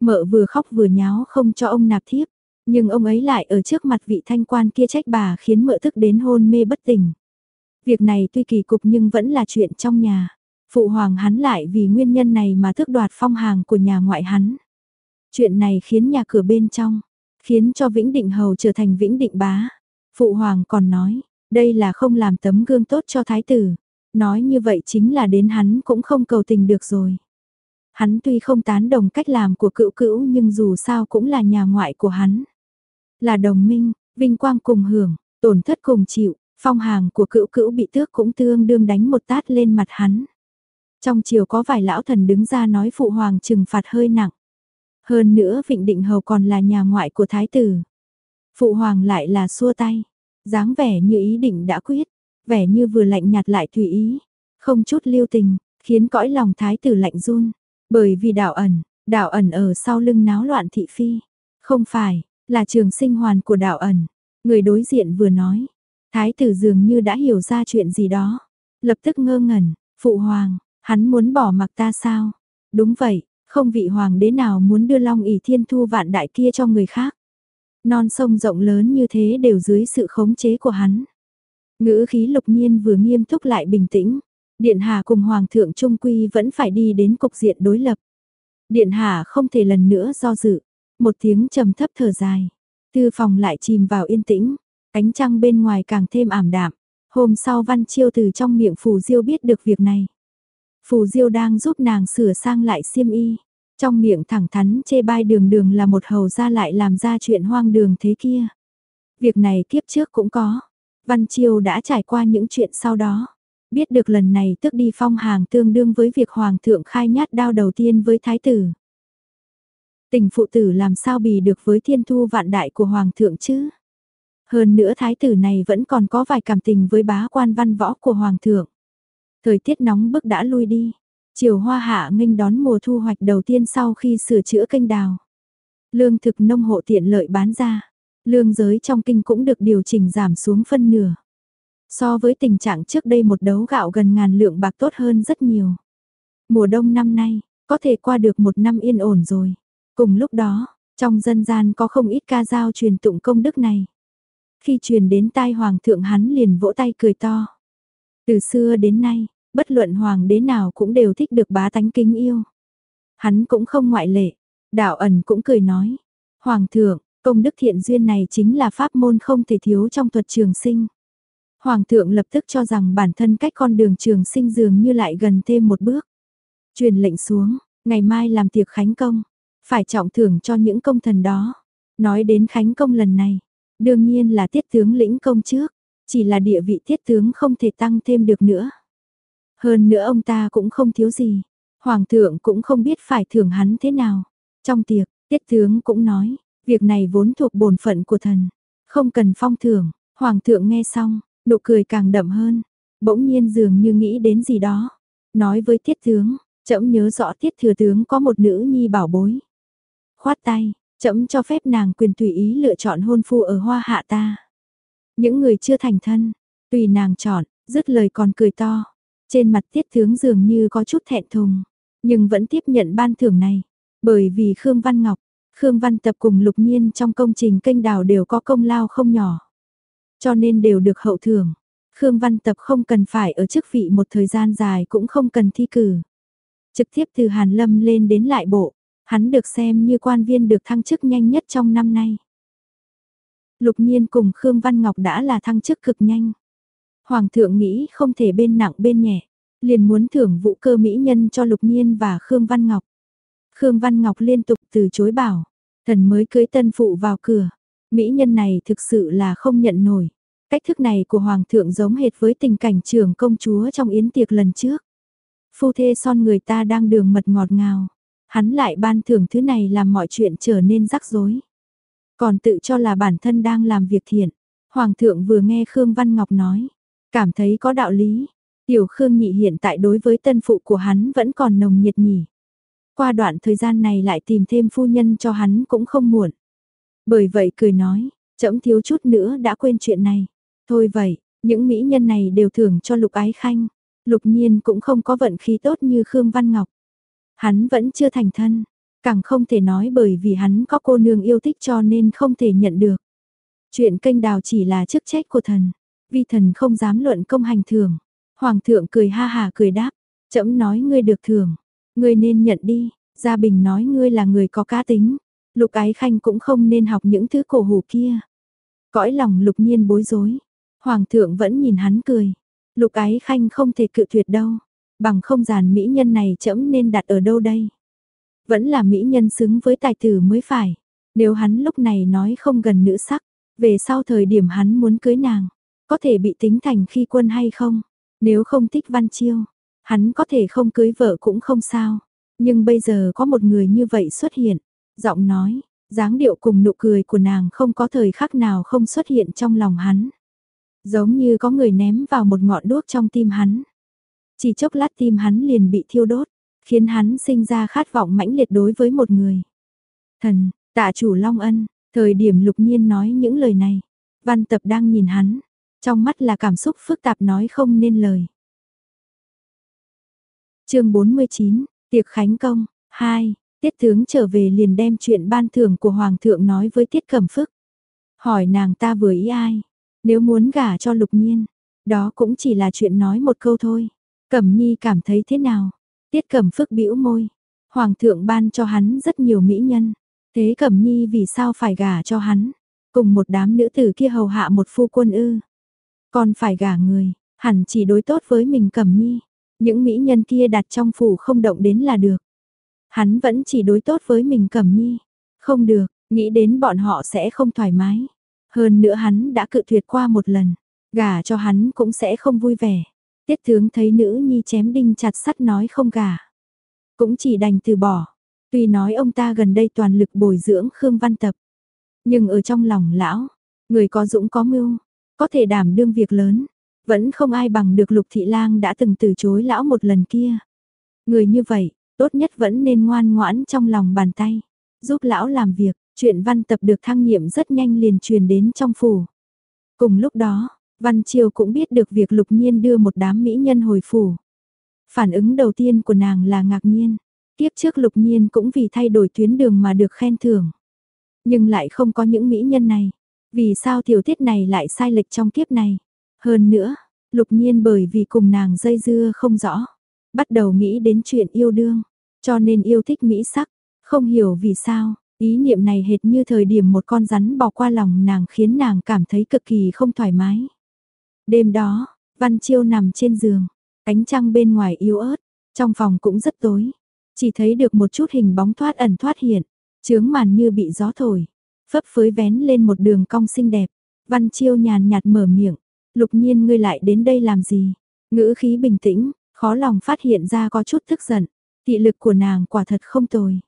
A: Mợ vừa khóc vừa nháo không cho ông nạp thiếp, nhưng ông ấy lại ở trước mặt vị thanh quan kia trách bà khiến mợ thức đến hôn mê bất tỉnh. Việc này tuy kỳ cục nhưng vẫn là chuyện trong nhà. Phụ hoàng hắn lại vì nguyên nhân này mà tước đoạt phong hàng của nhà ngoại hắn. Chuyện này khiến nhà cửa bên trong, khiến cho Vĩnh Định Hầu trở thành Vĩnh Định Bá. Phụ hoàng còn nói, đây là không làm tấm gương tốt cho thái tử, Nói như vậy chính là đến hắn cũng không cầu tình được rồi. Hắn tuy không tán đồng cách làm của cựu cữu nhưng dù sao cũng là nhà ngoại của hắn. Là đồng minh, vinh quang cùng hưởng, tổn thất cùng chịu, phong hàng của cựu cữu bị tước cũng tương đương đánh một tát lên mặt hắn. Trong chiều có vài lão thần đứng ra nói phụ hoàng trừng phạt hơi nặng. Hơn nữa Vịnh Định Hầu còn là nhà ngoại của thái tử. Phụ hoàng lại là xua tay, dáng vẻ như ý định đã quyết, vẻ như vừa lạnh nhạt lại tùy ý, không chút lưu tình, khiến cõi lòng thái tử lạnh run, bởi vì đạo ẩn, đạo ẩn ở sau lưng náo loạn thị phi, không phải, là trường sinh hoàn của đạo ẩn, người đối diện vừa nói, thái tử dường như đã hiểu ra chuyện gì đó, lập tức ngơ ngẩn, phụ hoàng, hắn muốn bỏ mặc ta sao? Đúng vậy, không vị hoàng đế nào muốn đưa long ỷ thiên thu vạn đại kia cho người khác. Non sông rộng lớn như thế đều dưới sự khống chế của hắn. Ngữ khí lục nhiên vừa nghiêm túc lại bình tĩnh. Điện hạ cùng Hoàng thượng Trung Quy vẫn phải đi đến cục diện đối lập. Điện hạ không thể lần nữa do dự. Một tiếng trầm thấp thở dài. Tư phòng lại chìm vào yên tĩnh. Ánh trăng bên ngoài càng thêm ảm đạm. Hôm sau Văn Chiêu từ trong miệng Phù Diêu biết được việc này. Phù Diêu đang giúp nàng sửa sang lại xiêm y. Trong miệng thẳng thắn chê bai đường đường là một hầu ra lại làm ra chuyện hoang đường thế kia. Việc này kiếp trước cũng có. Văn Chiêu đã trải qua những chuyện sau đó. Biết được lần này tức đi phong hàng tương đương với việc hoàng thượng khai nhát đao đầu tiên với thái tử. Tình phụ tử làm sao bì được với thiên thu vạn đại của hoàng thượng chứ? Hơn nữa thái tử này vẫn còn có vài cảm tình với bá quan văn võ của hoàng thượng. Thời tiết nóng bức đã lui đi. Chiều hoa hạ nghênh đón mùa thu hoạch đầu tiên sau khi sửa chữa kênh đào. Lương thực nông hộ tiện lợi bán ra. Lương giới trong kinh cũng được điều chỉnh giảm xuống phân nửa. So với tình trạng trước đây một đấu gạo gần ngàn lượng bạc tốt hơn rất nhiều. Mùa đông năm nay, có thể qua được một năm yên ổn rồi. Cùng lúc đó, trong dân gian có không ít ca dao truyền tụng công đức này. Khi truyền đến tai hoàng thượng hắn liền vỗ tay cười to. Từ xưa đến nay, bất luận hoàng đế nào cũng đều thích được bá tánh kính yêu. Hắn cũng không ngoại lệ, đạo ẩn cũng cười nói. Hoàng thượng, công đức thiện duyên này chính là pháp môn không thể thiếu trong thuật trường sinh. Hoàng thượng lập tức cho rằng bản thân cách con đường trường sinh dường như lại gần thêm một bước. Truyền lệnh xuống, ngày mai làm tiệc khánh công, phải trọng thưởng cho những công thần đó. Nói đến khánh công lần này, đương nhiên là tiết tướng lĩnh công trước, chỉ là địa vị tiết tướng không thể tăng thêm được nữa. Hơn nữa ông ta cũng không thiếu gì, hoàng thượng cũng không biết phải thưởng hắn thế nào. Trong tiệc, tiết tướng cũng nói, việc này vốn thuộc bổn phận của thần, không cần phong thưởng. Hoàng thượng nghe xong, nụ cười càng đậm hơn, bỗng nhiên dường như nghĩ đến gì đó. Nói với tiết tướng, trẫm nhớ rõ tiết thừa tướng có một nữ nhi bảo bối. Khoát tay, chậm cho phép nàng quyền tùy ý lựa chọn hôn phu ở hoa hạ ta. Những người chưa thành thân, tùy nàng chọn, dứt lời còn cười to. Trên mặt tiết tướng dường như có chút thẹn thùng, nhưng vẫn tiếp nhận ban thưởng này. Bởi vì Khương Văn Ngọc, Khương Văn Tập cùng Lục Nhiên trong công trình kênh đào đều có công lao không nhỏ. Cho nên đều được hậu thưởng. Khương Văn Tập không cần phải ở chức vị một thời gian dài cũng không cần thi cử. Trực tiếp từ Hàn Lâm lên đến lại bộ, hắn được xem như quan viên được thăng chức nhanh nhất trong năm nay. Lục Nhiên cùng Khương Văn Ngọc đã là thăng chức cực nhanh. Hoàng thượng nghĩ không thể bên nặng bên nhẹ, liền muốn thưởng vũ cơ mỹ nhân cho Lục Nhiên và Khương Văn Ngọc. Khương Văn Ngọc liên tục từ chối bảo, thần mới cưới tân phụ vào cửa, mỹ nhân này thực sự là không nhận nổi. Cách thức này của Hoàng thượng giống hệt với tình cảnh trưởng công chúa trong yến tiệc lần trước. Phu thê son người ta đang đường mật ngọt ngào, hắn lại ban thưởng thứ này làm mọi chuyện trở nên rắc rối. Còn tự cho là bản thân đang làm việc thiện. Hoàng thượng vừa nghe Khương Văn Ngọc nói, cảm thấy có đạo lý. Tiểu Khương nhị hiện tại đối với tân phụ của hắn vẫn còn nồng nhiệt nhỉ. Qua đoạn thời gian này lại tìm thêm phu nhân cho hắn cũng không muộn. Bởi vậy cười nói, chậm thiếu chút nữa đã quên chuyện này. Thôi vậy, những mỹ nhân này đều thưởng cho Lục Ái Khanh. Lục Nhiên cũng không có vận khí tốt như Khương Văn Ngọc. Hắn vẫn chưa thành thân, càng không thể nói bởi vì hắn có cô nương yêu thích cho nên không thể nhận được. Chuyện kênh đào chỉ là chức trách của thần, vì thần không dám luận công hành thường. Hoàng thượng cười ha hà cười đáp, chậm nói ngươi được thưởng, ngươi nên nhận đi, Gia Bình nói ngươi là người có cá tính, Lục Ái Khanh cũng không nên học những thứ cổ hủ kia. Cõi lòng Lục Nhiên bối rối, Hoàng thượng vẫn nhìn hắn cười, Lục Ái Khanh không thể cự tuyệt đâu, bằng không giàn mỹ nhân này chậm nên đặt ở đâu đây? Vẫn là mỹ nhân xứng với tài tử mới phải. Nếu hắn lúc này nói không gần nữ sắc, về sau thời điểm hắn muốn cưới nàng, có thể bị tính thành khi quân hay không? Nếu không thích văn chiêu, hắn có thể không cưới vợ cũng không sao. Nhưng bây giờ có một người như vậy xuất hiện, giọng nói, dáng điệu cùng nụ cười của nàng không có thời khắc nào không xuất hiện trong lòng hắn. Giống như có người ném vào một ngọn đuốc trong tim hắn. Chỉ chốc lát tim hắn liền bị thiêu đốt, khiến hắn sinh ra khát vọng mãnh liệt đối với một người. Thần, tạ chủ Long Ân, thời điểm lục nhiên nói những lời này, văn tập đang nhìn hắn, trong mắt là cảm xúc phức tạp nói không nên lời. chương 49, Tiệc Khánh Công, 2, Tiết Tướng trở về liền đem chuyện ban thưởng của Hoàng thượng nói với Tiết Cẩm Phức. Hỏi nàng ta vừa ý ai, nếu muốn gả cho lục nhiên, đó cũng chỉ là chuyện nói một câu thôi. Cẩm Nhi cảm thấy thế nào? Tiết Cẩm Phức bĩu môi. Hoàng thượng ban cho hắn rất nhiều mỹ nhân. Thế Cẩm Nhi vì sao phải gả cho hắn? Cùng một đám nữ tử kia hầu hạ một phu quân ư. Còn phải gả người, hẳn chỉ đối tốt với mình Cẩm Nhi. Những mỹ nhân kia đặt trong phủ không động đến là được. Hắn vẫn chỉ đối tốt với mình Cẩm Nhi. Không được, nghĩ đến bọn họ sẽ không thoải mái. Hơn nữa hắn đã cự tuyệt qua một lần. Gả cho hắn cũng sẽ không vui vẻ. Tiết tướng thấy nữ nhi chém đinh chặt sắt nói không gả. Cũng chỉ đành từ bỏ. Tuy nói ông ta gần đây toàn lực bồi dưỡng Khương Văn Tập. Nhưng ở trong lòng lão, người có dũng có mưu, có thể đảm đương việc lớn. Vẫn không ai bằng được Lục Thị Lang đã từng từ chối lão một lần kia. Người như vậy, tốt nhất vẫn nên ngoan ngoãn trong lòng bàn tay. Giúp lão làm việc, chuyện văn tập được thăng nhiệm rất nhanh liền truyền đến trong phủ. Cùng lúc đó, Văn Triều cũng biết được việc Lục Nhiên đưa một đám mỹ nhân hồi phủ. Phản ứng đầu tiên của nàng là ngạc nhiên. Tiếp trước Lục Nhiên cũng vì thay đổi tuyến đường mà được khen thưởng. Nhưng lại không có những mỹ nhân này. Vì sao tiểu tiết này lại sai lệch trong kiếp này? Hơn nữa, Lục Nhiên bởi vì cùng nàng dây dưa không rõ. Bắt đầu nghĩ đến chuyện yêu đương. Cho nên yêu thích mỹ sắc. Không hiểu vì sao, ý niệm này hệt như thời điểm một con rắn bò qua lòng nàng khiến nàng cảm thấy cực kỳ không thoải mái. Đêm đó, Văn Chiêu nằm trên giường, ánh trăng bên ngoài yếu ớt, trong phòng cũng rất tối. Chỉ thấy được một chút hình bóng thoát ẩn thoát hiện, chướng màn như bị gió thổi, phấp phới vén lên một đường cong xinh đẹp. Văn Chiêu nhàn nhạt mở miệng, lục nhiên ngươi lại đến đây làm gì? Ngữ khí bình tĩnh, khó lòng phát hiện ra có chút tức giận, thị lực của nàng quả thật không tồi.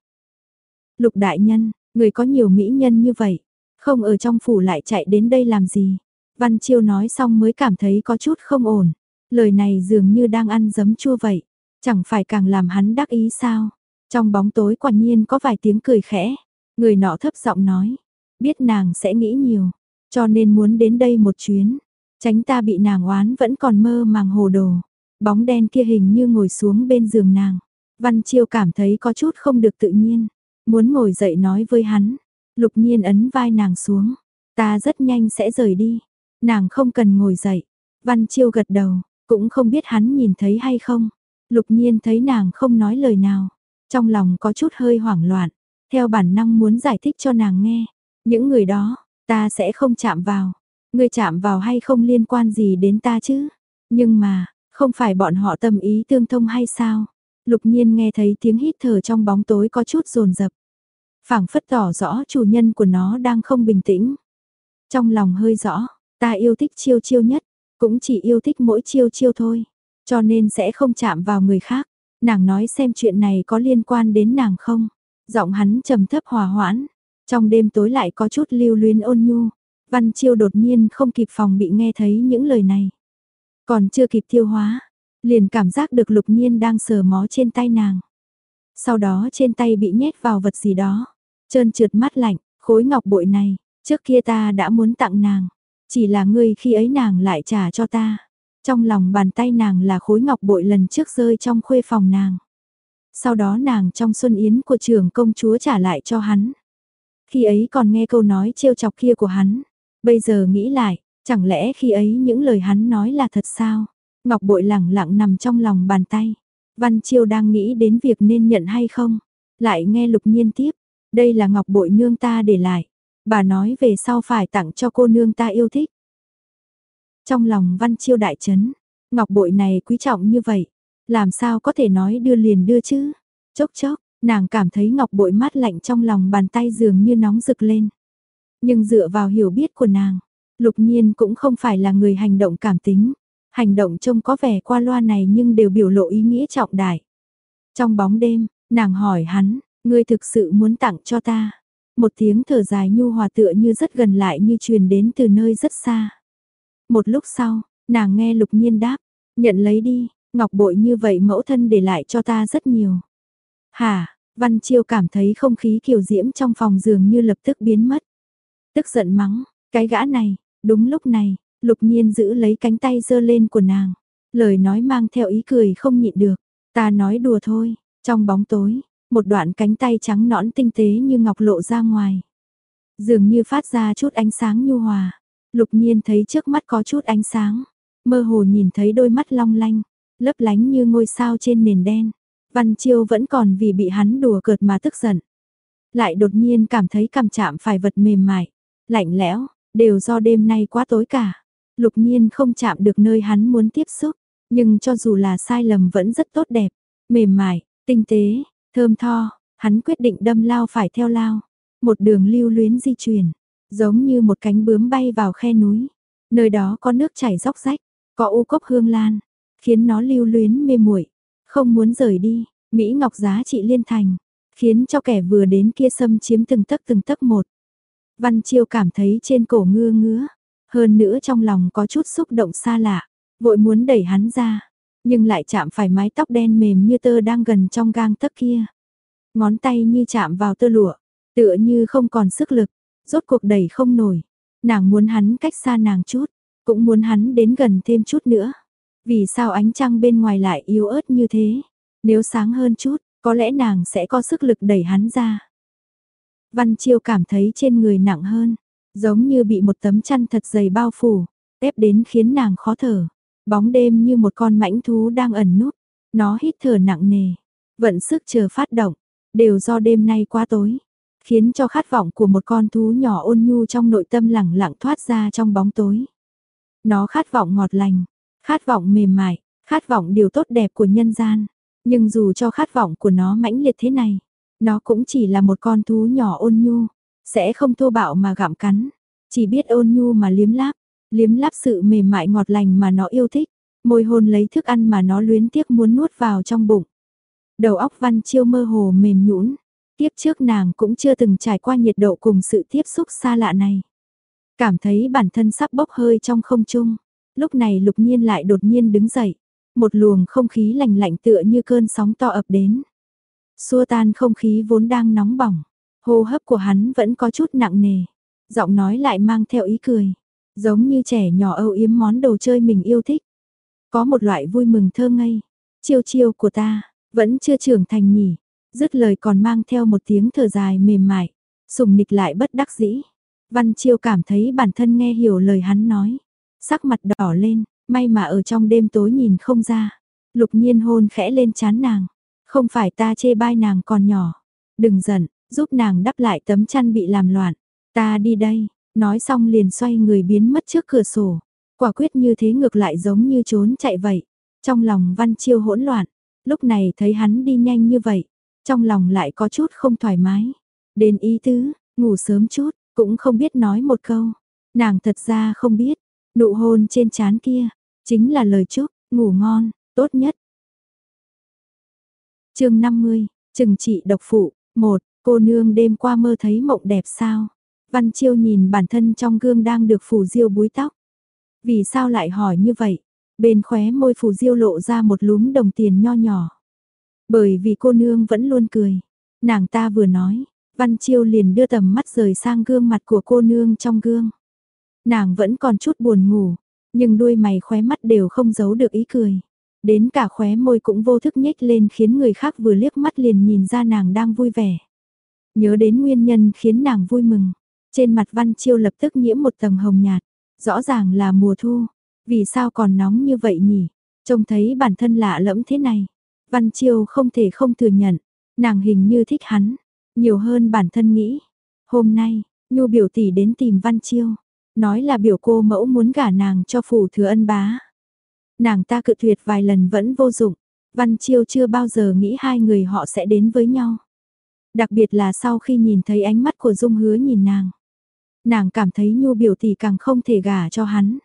A: Lục đại nhân, người có nhiều mỹ nhân như vậy, không ở trong phủ lại chạy đến đây làm gì? Văn Chiêu nói xong mới cảm thấy có chút không ổn. Lời này dường như đang ăn giấm chua vậy. Chẳng phải càng làm hắn đắc ý sao? Trong bóng tối quả nhiên có vài tiếng cười khẽ. Người nọ thấp giọng nói. Biết nàng sẽ nghĩ nhiều. Cho nên muốn đến đây một chuyến. Tránh ta bị nàng oán vẫn còn mơ màng hồ đồ. Bóng đen kia hình như ngồi xuống bên giường nàng. Văn Chiêu cảm thấy có chút không được tự nhiên. Muốn ngồi dậy nói với hắn. Lục nhiên ấn vai nàng xuống. Ta rất nhanh sẽ rời đi. Nàng không cần ngồi dậy. Văn Chiêu gật đầu, cũng không biết hắn nhìn thấy hay không. Lục nhiên thấy nàng không nói lời nào. Trong lòng có chút hơi hoảng loạn. Theo bản năng muốn giải thích cho nàng nghe. Những người đó, ta sẽ không chạm vào. Người chạm vào hay không liên quan gì đến ta chứ. Nhưng mà, không phải bọn họ tâm ý tương thông hay sao? Lục nhiên nghe thấy tiếng hít thở trong bóng tối có chút rồn rập. phảng phất tỏ rõ chủ nhân của nó đang không bình tĩnh. Trong lòng hơi rõ, Ta yêu thích chiêu chiêu nhất, cũng chỉ yêu thích mỗi chiêu chiêu thôi, cho nên sẽ không chạm vào người khác. Nàng nói xem chuyện này có liên quan đến nàng không? Giọng hắn trầm thấp hòa hoãn, trong đêm tối lại có chút lưu luyến ôn nhu. Văn Chiêu đột nhiên không kịp phòng bị nghe thấy những lời này. Còn chưa kịp tiêu hóa, liền cảm giác được lục nhiên đang sờ mó trên tay nàng. Sau đó trên tay bị nhét vào vật gì đó, trơn trượt mắt lạnh, khối ngọc bội này, trước kia ta đã muốn tặng nàng. Chỉ là ngươi khi ấy nàng lại trả cho ta. Trong lòng bàn tay nàng là khối ngọc bội lần trước rơi trong khuê phòng nàng. Sau đó nàng trong xuân yến của trưởng công chúa trả lại cho hắn. Khi ấy còn nghe câu nói trêu chọc kia của hắn. Bây giờ nghĩ lại, chẳng lẽ khi ấy những lời hắn nói là thật sao? Ngọc bội lẳng lặng nằm trong lòng bàn tay. Văn Chiêu đang nghĩ đến việc nên nhận hay không. Lại nghe lục nhiên tiếp. Đây là ngọc bội nương ta để lại. Bà nói về sau phải tặng cho cô nương ta yêu thích. Trong lòng văn chiêu đại chấn, ngọc bội này quý trọng như vậy, làm sao có thể nói đưa liền đưa chứ? Chốc chốc, nàng cảm thấy ngọc bội mát lạnh trong lòng bàn tay dường như nóng rực lên. Nhưng dựa vào hiểu biết của nàng, lục nhiên cũng không phải là người hành động cảm tính. Hành động trông có vẻ qua loa này nhưng đều biểu lộ ý nghĩa trọng đại. Trong bóng đêm, nàng hỏi hắn, ngươi thực sự muốn tặng cho ta. Một tiếng thở dài nhu hòa tựa như rất gần lại như truyền đến từ nơi rất xa. Một lúc sau, nàng nghe lục nhiên đáp, nhận lấy đi, ngọc bội như vậy mẫu thân để lại cho ta rất nhiều. Hả, Văn Chiêu cảm thấy không khí kiều diễm trong phòng giường như lập tức biến mất. Tức giận mắng, cái gã này, đúng lúc này, lục nhiên giữ lấy cánh tay giơ lên của nàng. Lời nói mang theo ý cười không nhịn được, ta nói đùa thôi, trong bóng tối, một đoạn cánh tay trắng nõn tinh tế như ngọc lộ ra ngoài. Dường như phát ra chút ánh sáng nhu hòa. Lục nhiên thấy trước mắt có chút ánh sáng. Mơ hồ nhìn thấy đôi mắt long lanh, lấp lánh như ngôi sao trên nền đen. Văn Chiêu vẫn còn vì bị hắn đùa cợt mà tức giận. Lại đột nhiên cảm thấy cảm chạm phải vật mềm mại, lạnh lẽo, đều do đêm nay quá tối cả. Lục nhiên không chạm được nơi hắn muốn tiếp xúc, nhưng cho dù là sai lầm vẫn rất tốt đẹp, mềm mại, tinh tế, Thơm tho, hắn quyết định đâm lao phải theo lao. Một đường lưu luyến di chuyển, giống như một cánh bướm bay vào khe núi. Nơi đó có nước chảy róc rách, có u cốc hương lan. khiến nó lưu luyến mê muội, không muốn rời đi, Mỹ Ngọc giá trị liên thành, khiến cho kẻ vừa đến kia xâm chiếm từng tấc từng tấc một. Văn Chiêu cảm thấy trên cổ ngưa ngứa, hơn nữa trong lòng có chút xúc động xa lạ, vội muốn đẩy hắn ra, nhưng lại chạm phải mái tóc đen mềm như tơ đang gần trong gang tấc kia. Ngón tay như chạm vào tơ lụa, tựa như không còn sức lực, rốt cuộc đẩy không nổi. Nàng muốn hắn cách xa nàng chút, cũng muốn hắn đến gần thêm chút nữa. Vì sao ánh trăng bên ngoài lại yếu ớt như thế? Nếu sáng hơn chút, có lẽ nàng sẽ có sức lực đẩy hắn ra. Văn Chiêu cảm thấy trên người nặng hơn, giống như bị một tấm chăn thật dày bao phủ, ép đến khiến nàng khó thở. Bóng đêm như một con mãnh thú đang ẩn núp, nó hít thở nặng nề, vận sức chờ phát động, đều do đêm nay quá tối, khiến cho khát vọng của một con thú nhỏ ôn nhu trong nội tâm lẳng lặng thoát ra trong bóng tối. Nó khát vọng ngọt lành, khát vọng mềm mại, khát vọng điều tốt đẹp của nhân gian. Nhưng dù cho khát vọng của nó mãnh liệt thế này, nó cũng chỉ là một con thú nhỏ ôn nhu, sẽ không thô bạo mà gặm cắn, chỉ biết ôn nhu mà liếm láp, liếm láp sự mềm mại ngọt lành mà nó yêu thích, môi hôn lấy thức ăn mà nó luyến tiếc muốn nuốt vào trong bụng. Đầu óc văn chiêu mơ hồ mềm nhũn, tiếp trước nàng cũng chưa từng trải qua nhiệt độ cùng sự tiếp xúc xa lạ này. Cảm thấy bản thân sắp bốc hơi trong không trung, lúc này lục nhiên lại đột nhiên đứng dậy, một luồng không khí lạnh lạnh tựa như cơn sóng to ập đến. Xua tan không khí vốn đang nóng bỏng, hô hấp của hắn vẫn có chút nặng nề, giọng nói lại mang theo ý cười, giống như trẻ nhỏ âu yếm món đồ chơi mình yêu thích. Có một loại vui mừng thơ ngây, chiêu chiêu của ta, vẫn chưa trưởng thành nhỉ, dứt lời còn mang theo một tiếng thở dài mềm mại, sùng nịch lại bất đắc dĩ. Văn Chiêu cảm thấy bản thân nghe hiểu lời hắn nói, sắc mặt đỏ lên, may mà ở trong đêm tối nhìn không ra. Lục nhiên hôn khẽ lên chán nàng, không phải ta chê bai nàng còn nhỏ, đừng giận, giúp nàng đắp lại tấm chăn bị làm loạn, ta đi đây, nói xong liền xoay người biến mất trước cửa sổ, quả quyết như thế ngược lại giống như trốn chạy vậy. Trong lòng Văn Chiêu hỗn loạn, lúc này thấy hắn đi nhanh như vậy, trong lòng lại có chút không thoải mái. Đến ý tứ, ngủ sớm chút, cũng không biết nói một câu. Nàng thật ra không biết, nụ hôn trên trán kia, chính là lời chúc, ngủ ngon, tốt nhất. chương 50, trừng trị độc phụ, một cô nương đêm qua mơ thấy mộng đẹp sao? Văn Chiêu nhìn bản thân trong gương đang được phủ diêu búi tóc. Vì sao lại hỏi như vậy? Bên khóe môi phủ diêu lộ ra một lúm đồng tiền nho nhỏ. Bởi vì cô nương vẫn luôn cười. Nàng ta vừa nói, Văn Chiêu liền đưa tầm mắt rời sang gương mặt của cô nương trong gương. Nàng vẫn còn chút buồn ngủ, nhưng đuôi mày khóe mắt đều không giấu được ý cười. Đến cả khóe môi cũng vô thức nhếch lên khiến người khác vừa liếc mắt liền nhìn ra nàng đang vui vẻ. Nhớ đến nguyên nhân khiến nàng vui mừng, trên mặt Văn Chiêu lập tức nhiễm một tầng hồng nhạt, rõ ràng là mùa thu, vì sao còn nóng như vậy nhỉ? Trông thấy bản thân lạ lẫm thế này, Văn Chiêu không thể không thừa nhận, nàng hình như thích hắn, nhiều hơn bản thân nghĩ. Hôm nay, Nhu biểu tỷ đến tìm Văn Chiêu, nói là biểu cô mẫu muốn gả nàng cho phủ thừa ân bá. Nàng ta cự tuyệt vài lần vẫn vô dụng, Văn Chiêu chưa bao giờ nghĩ hai người họ sẽ đến với nhau. Đặc biệt là sau khi nhìn thấy ánh mắt của Dung hứa nhìn nàng. Nàng cảm thấy Nhu biểu tỷ càng không thể gả cho hắn.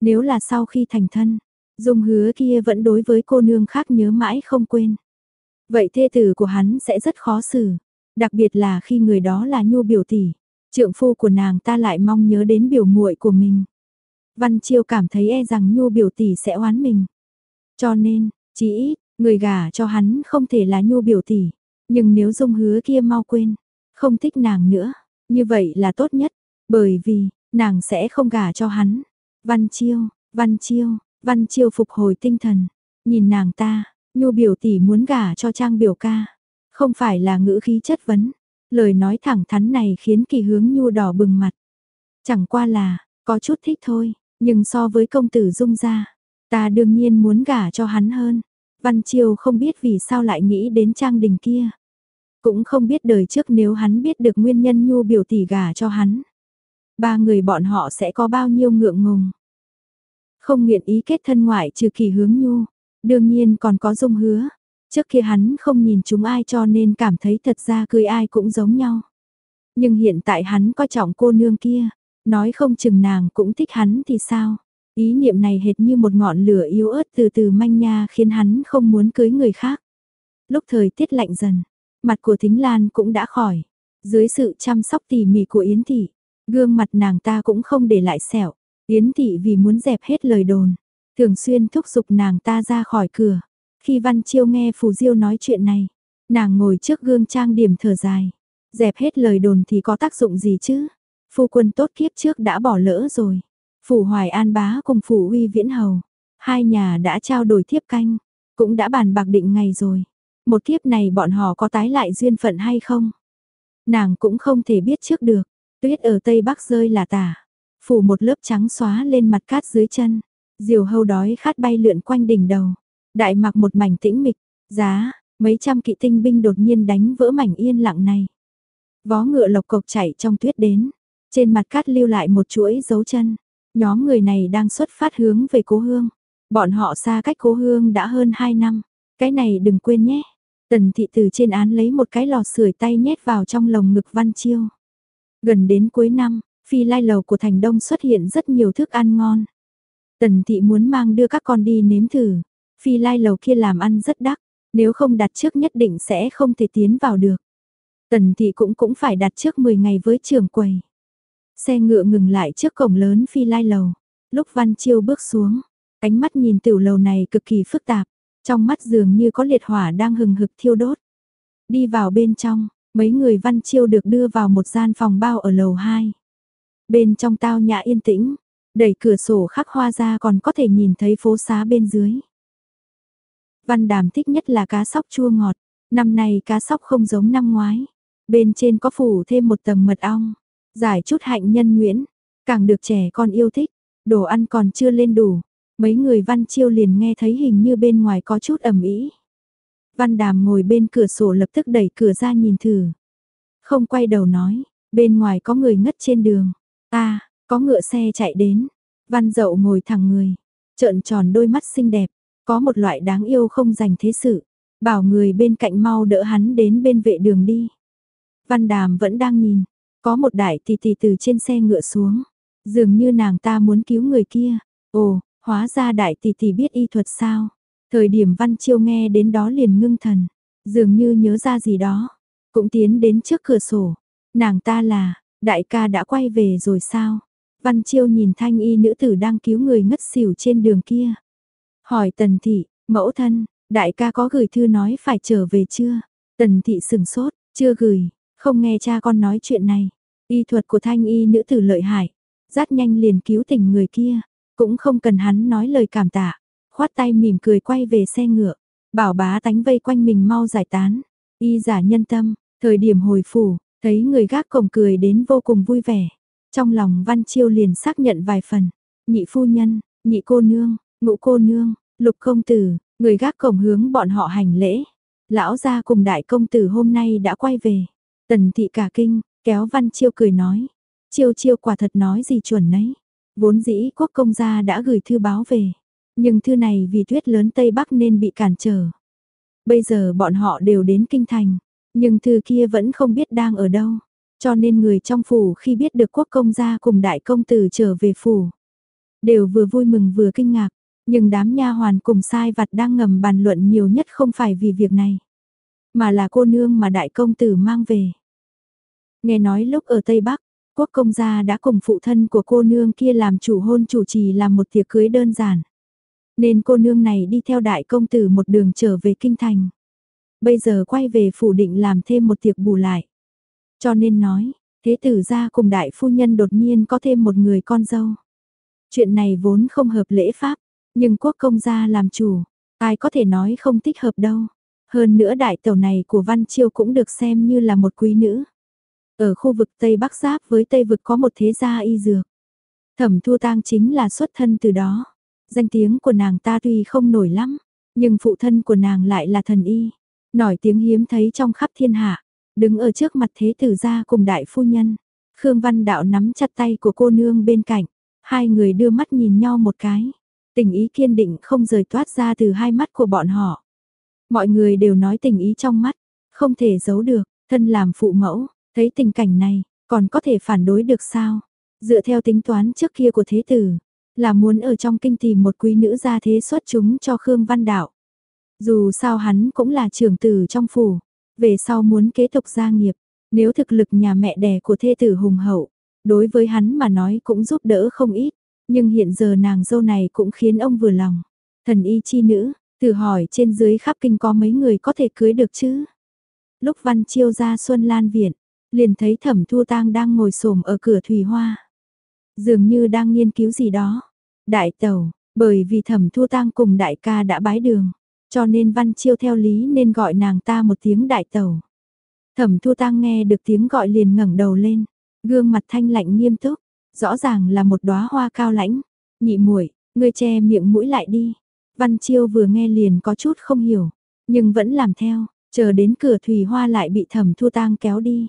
A: Nếu là sau khi thành thân, Dung hứa kia vẫn đối với cô nương khác nhớ mãi không quên. Vậy thê tử của hắn sẽ rất khó xử, đặc biệt là khi người đó là Nhu biểu tỷ. Trượng phu của nàng ta lại mong nhớ đến biểu muội của mình. Văn Chiêu cảm thấy e rằng Nhu biểu tỷ sẽ oán mình. Cho nên, chỉ ít, người gả cho hắn không thể là Nhu biểu tỷ. Nhưng nếu dung hứa kia mau quên, không thích nàng nữa, như vậy là tốt nhất. Bởi vì, nàng sẽ không gả cho hắn. Văn Chiêu, Văn Chiêu, Văn Chiêu phục hồi tinh thần. Nhìn nàng ta, Nhu biểu tỷ muốn gả cho Trang biểu ca. Không phải là ngữ khí chất vấn, Lời nói thẳng thắn này khiến kỳ hướng nhu đỏ bừng mặt. Chẳng qua là, có chút thích thôi, nhưng so với công tử dung ra, ta đương nhiên muốn gả cho hắn hơn. Văn Chiêu không biết vì sao lại nghĩ đến trang đình kia. Cũng không biết đời trước nếu hắn biết được nguyên nhân nhu biểu tỷ gả cho hắn. Ba người bọn họ sẽ có bao nhiêu ngượng ngùng. Không nguyện ý kết thân ngoại trừ kỳ hướng nhu. Đương nhiên còn có dung hứa, Trước kia hắn không nhìn chúng ai cho nên cảm thấy thật ra cười ai cũng giống nhau. Nhưng hiện tại hắn coi trọng cô nương kia, nói không chừng nàng cũng thích hắn thì sao. Ý niệm này hệt như một ngọn lửa yếu ớt từ từ manh nha khiến hắn không muốn cưới người khác. Lúc thời tiết lạnh dần, mặt của Thính Lan cũng đã khỏi. Dưới sự chăm sóc tỉ mỉ của Yến Thị, gương mặt nàng ta cũng không để lại sẹo. Yến Thị vì muốn dẹp hết lời đồn, thường xuyên thúc giục nàng ta ra khỏi cửa. Khi Văn Chiêu nghe Phù Diêu nói chuyện này, nàng ngồi trước gương trang điểm thở dài. Dẹp hết lời đồn thì có tác dụng gì chứ? Phu quân tốt kiếp trước đã bỏ lỡ rồi. Phủ Hoài An Bá cùng Phủ Uy Viễn Hầu. Hai nhà đã trao đổi thiếp canh. Cũng đã bàn bạc định ngày rồi. Một thiếp này bọn họ có tái lại duyên phận hay không? Nàng cũng không thể biết trước được. Tuyết ở Tây Bắc rơi là tả. Phủ một lớp trắng xóa lên mặt cát dưới chân. Diều hâu đói khát bay lượn quanh đỉnh đầu. Đại mặc một mảnh tĩnh mịch. Giá, mấy trăm kỵ tinh binh đột nhiên đánh vỡ mảnh yên lặng này. Vó ngựa lộc cộc chạy trong tuyết đến. Trên mặt cát lưu lại một chuỗi dấu chân. Nhóm người này đang xuất phát hướng về cố hương. Bọn họ xa cách cố hương đã hơn 2 năm. Cái này đừng quên nhé. Tần thị từ trên án lấy một cái lò sưởi tay nhét vào trong lồng ngực Văn Chiêu. Gần đến cuối năm, phi lai lầu của thành đông xuất hiện rất nhiều thức ăn ngon. Tần thị muốn mang đưa các con đi nếm thử. Phi lai lầu kia làm ăn rất đắt, nếu không đặt trước nhất định sẽ không thể tiến vào được. Tần thị cũng cũng phải đặt trước 10 ngày với trưởng quầy. Xe ngựa ngừng lại trước cổng lớn phi lai lầu. Lúc Văn Chiêu bước xuống, ánh mắt nhìn tiểu lầu này cực kỳ phức tạp. Trong mắt dường như có liệt hỏa đang hừng hực thiêu đốt. Đi vào bên trong, mấy người Văn Chiêu được đưa vào một gian phòng bao ở lầu 2. Bên trong tao nhã yên tĩnh, đẩy cửa sổ khắc hoa ra còn có thể nhìn thấy phố xá bên dưới. Văn Đàm thích nhất là cá sóc chua ngọt, năm nay cá sóc không giống năm ngoái. Bên trên có phủ thêm một tầng mật ong. Giải chút hạnh nhân nguyễn, càng được trẻ con yêu thích, đồ ăn còn chưa lên đủ. Mấy người văn chiêu liền nghe thấy hình như bên ngoài có chút ẩm ý. Văn đàm ngồi bên cửa sổ lập tức đẩy cửa ra nhìn thử. Không quay đầu nói, bên ngoài có người ngất trên đường. Ta, có ngựa xe chạy đến. Văn dậu ngồi thẳng người, trợn tròn đôi mắt xinh đẹp. Có một loại đáng yêu không dành thế sự. Bảo người bên cạnh mau đỡ hắn đến bên vệ đường đi. Văn đàm vẫn đang nhìn, có một đại tỷ tỷ từ trên xe ngựa xuống, dường như nàng ta muốn cứu người kia. Ồ, hóa ra đại tỷ tỷ biết y thuật sao? Thời điểm Văn Chiêu nghe đến đó liền ngưng thần, dường như nhớ ra gì đó, cũng tiến đến trước cửa sổ. Nàng ta là, đại ca đã quay về rồi sao? Văn Chiêu nhìn thanh y nữ tử đang cứu người ngất xỉu trên đường kia. Hỏi tần thị, mẫu thân, đại ca có gửi thư nói phải trở về chưa? Tần thị sừng sốt, chưa gửi, không nghe cha con nói chuyện này, y thuật của thanh y nữ tử lợi hại, rất nhanh liền cứu tỉnh người kia, cũng không cần hắn nói lời cảm tạ, khoát tay mỉm cười quay về xe ngựa, bảo bá tánh vây quanh mình mau giải tán, y giả nhân tâm, thời điểm hồi phủ, thấy người gác cổng cười đến vô cùng vui vẻ, trong lòng Văn Chiêu liền xác nhận vài phần, nhị phu nhân, nhị cô nương, ngũ cô nương, lục công tử, người gác cổng hướng bọn họ hành lễ, lão gia cùng đại công tử hôm nay đã quay về. Tần thị cả kinh, kéo Văn Chiêu cười nói. Chiêu chiêu quả thật nói gì chuẩn nấy. Vốn dĩ quốc công gia đã gửi thư báo về. Nhưng thư này vì tuyết lớn Tây Bắc nên bị cản trở. Bây giờ bọn họ đều đến kinh thành. Nhưng thư kia vẫn không biết đang ở đâu. Cho nên người trong phủ khi biết được quốc công gia cùng đại công tử trở về phủ. Đều vừa vui mừng vừa kinh ngạc. Nhưng đám nha hoàn cùng sai vặt đang ngầm bàn luận nhiều nhất không phải vì việc này. Mà là cô nương mà đại công tử mang về. Nghe nói lúc ở Tây Bắc, quốc công gia đã cùng phụ thân của cô nương kia làm chủ hôn chủ trì làm một tiệc cưới đơn giản. Nên cô nương này đi theo đại công tử một đường trở về kinh thành. Bây giờ quay về phủ định làm thêm một tiệc bù lại. Cho nên nói, thế tử gia cùng đại phu nhân đột nhiên có thêm một người con dâu. Chuyện này vốn không hợp lễ pháp, nhưng quốc công gia làm chủ, ai có thể nói không thích hợp đâu. Hơn nữa đại tàu này của Văn Chiêu cũng được xem như là một quý nữ. Ở khu vực Tây Bắc Giáp với Tây Vực có một thế gia y dược. Thẩm Thu Tang chính là xuất thân từ đó. Danh tiếng của nàng ta tuy không nổi lắm, nhưng phụ thân của nàng lại là thần y. Nổi tiếng hiếm thấy trong khắp thiên hạ. Đứng ở trước mặt thế tử gia cùng đại phu nhân. Khương Văn Đạo nắm chặt tay của cô nương bên cạnh. Hai người đưa mắt nhìn nhau một cái. Tình ý kiên định không rời toát ra từ hai mắt của bọn họ. Mọi người đều nói tình ý trong mắt, không thể giấu được, thân làm phụ mẫu, thấy tình cảnh này, còn có thể phản đối được sao? Dựa theo tính toán trước kia của thế tử, là muốn ở trong kinh tìm một quý nữ gia thế xuất chúng cho Khương Văn Đạo. Dù sao hắn cũng là trưởng tử trong phủ, về sau muốn kế tục gia nghiệp, nếu thực lực nhà mẹ đẻ của thê tử hùng hậu, đối với hắn mà nói cũng giúp đỡ không ít, nhưng hiện giờ nàng dâu này cũng khiến ông vừa lòng. Thần y chi nữ, thử hỏi trên dưới khắp kinh có mấy người có thể cưới được chứ? Lúc Văn Chiêu ra Xuân Lan Viện, liền thấy Thẩm Thu Tang đang ngồi xổm ở cửa thủy hoa. Dường như đang nghiên cứu gì đó. Đại tẩu, bởi vì Thẩm Thu Tang cùng đại ca đã bái đường, cho nên Văn Chiêu theo lý nên gọi nàng ta một tiếng đại tẩu. Thẩm Thu Tang nghe được tiếng gọi liền ngẩng đầu lên, gương mặt thanh lạnh nghiêm túc, rõ ràng là một đóa hoa cao lãnh. Nhị muội, ngươi che miệng mũi lại đi. Văn Chiêu vừa nghe liền có chút không hiểu, nhưng vẫn làm theo, chờ đến cửa thủy hoa lại bị Thẩm Thu Tang kéo đi.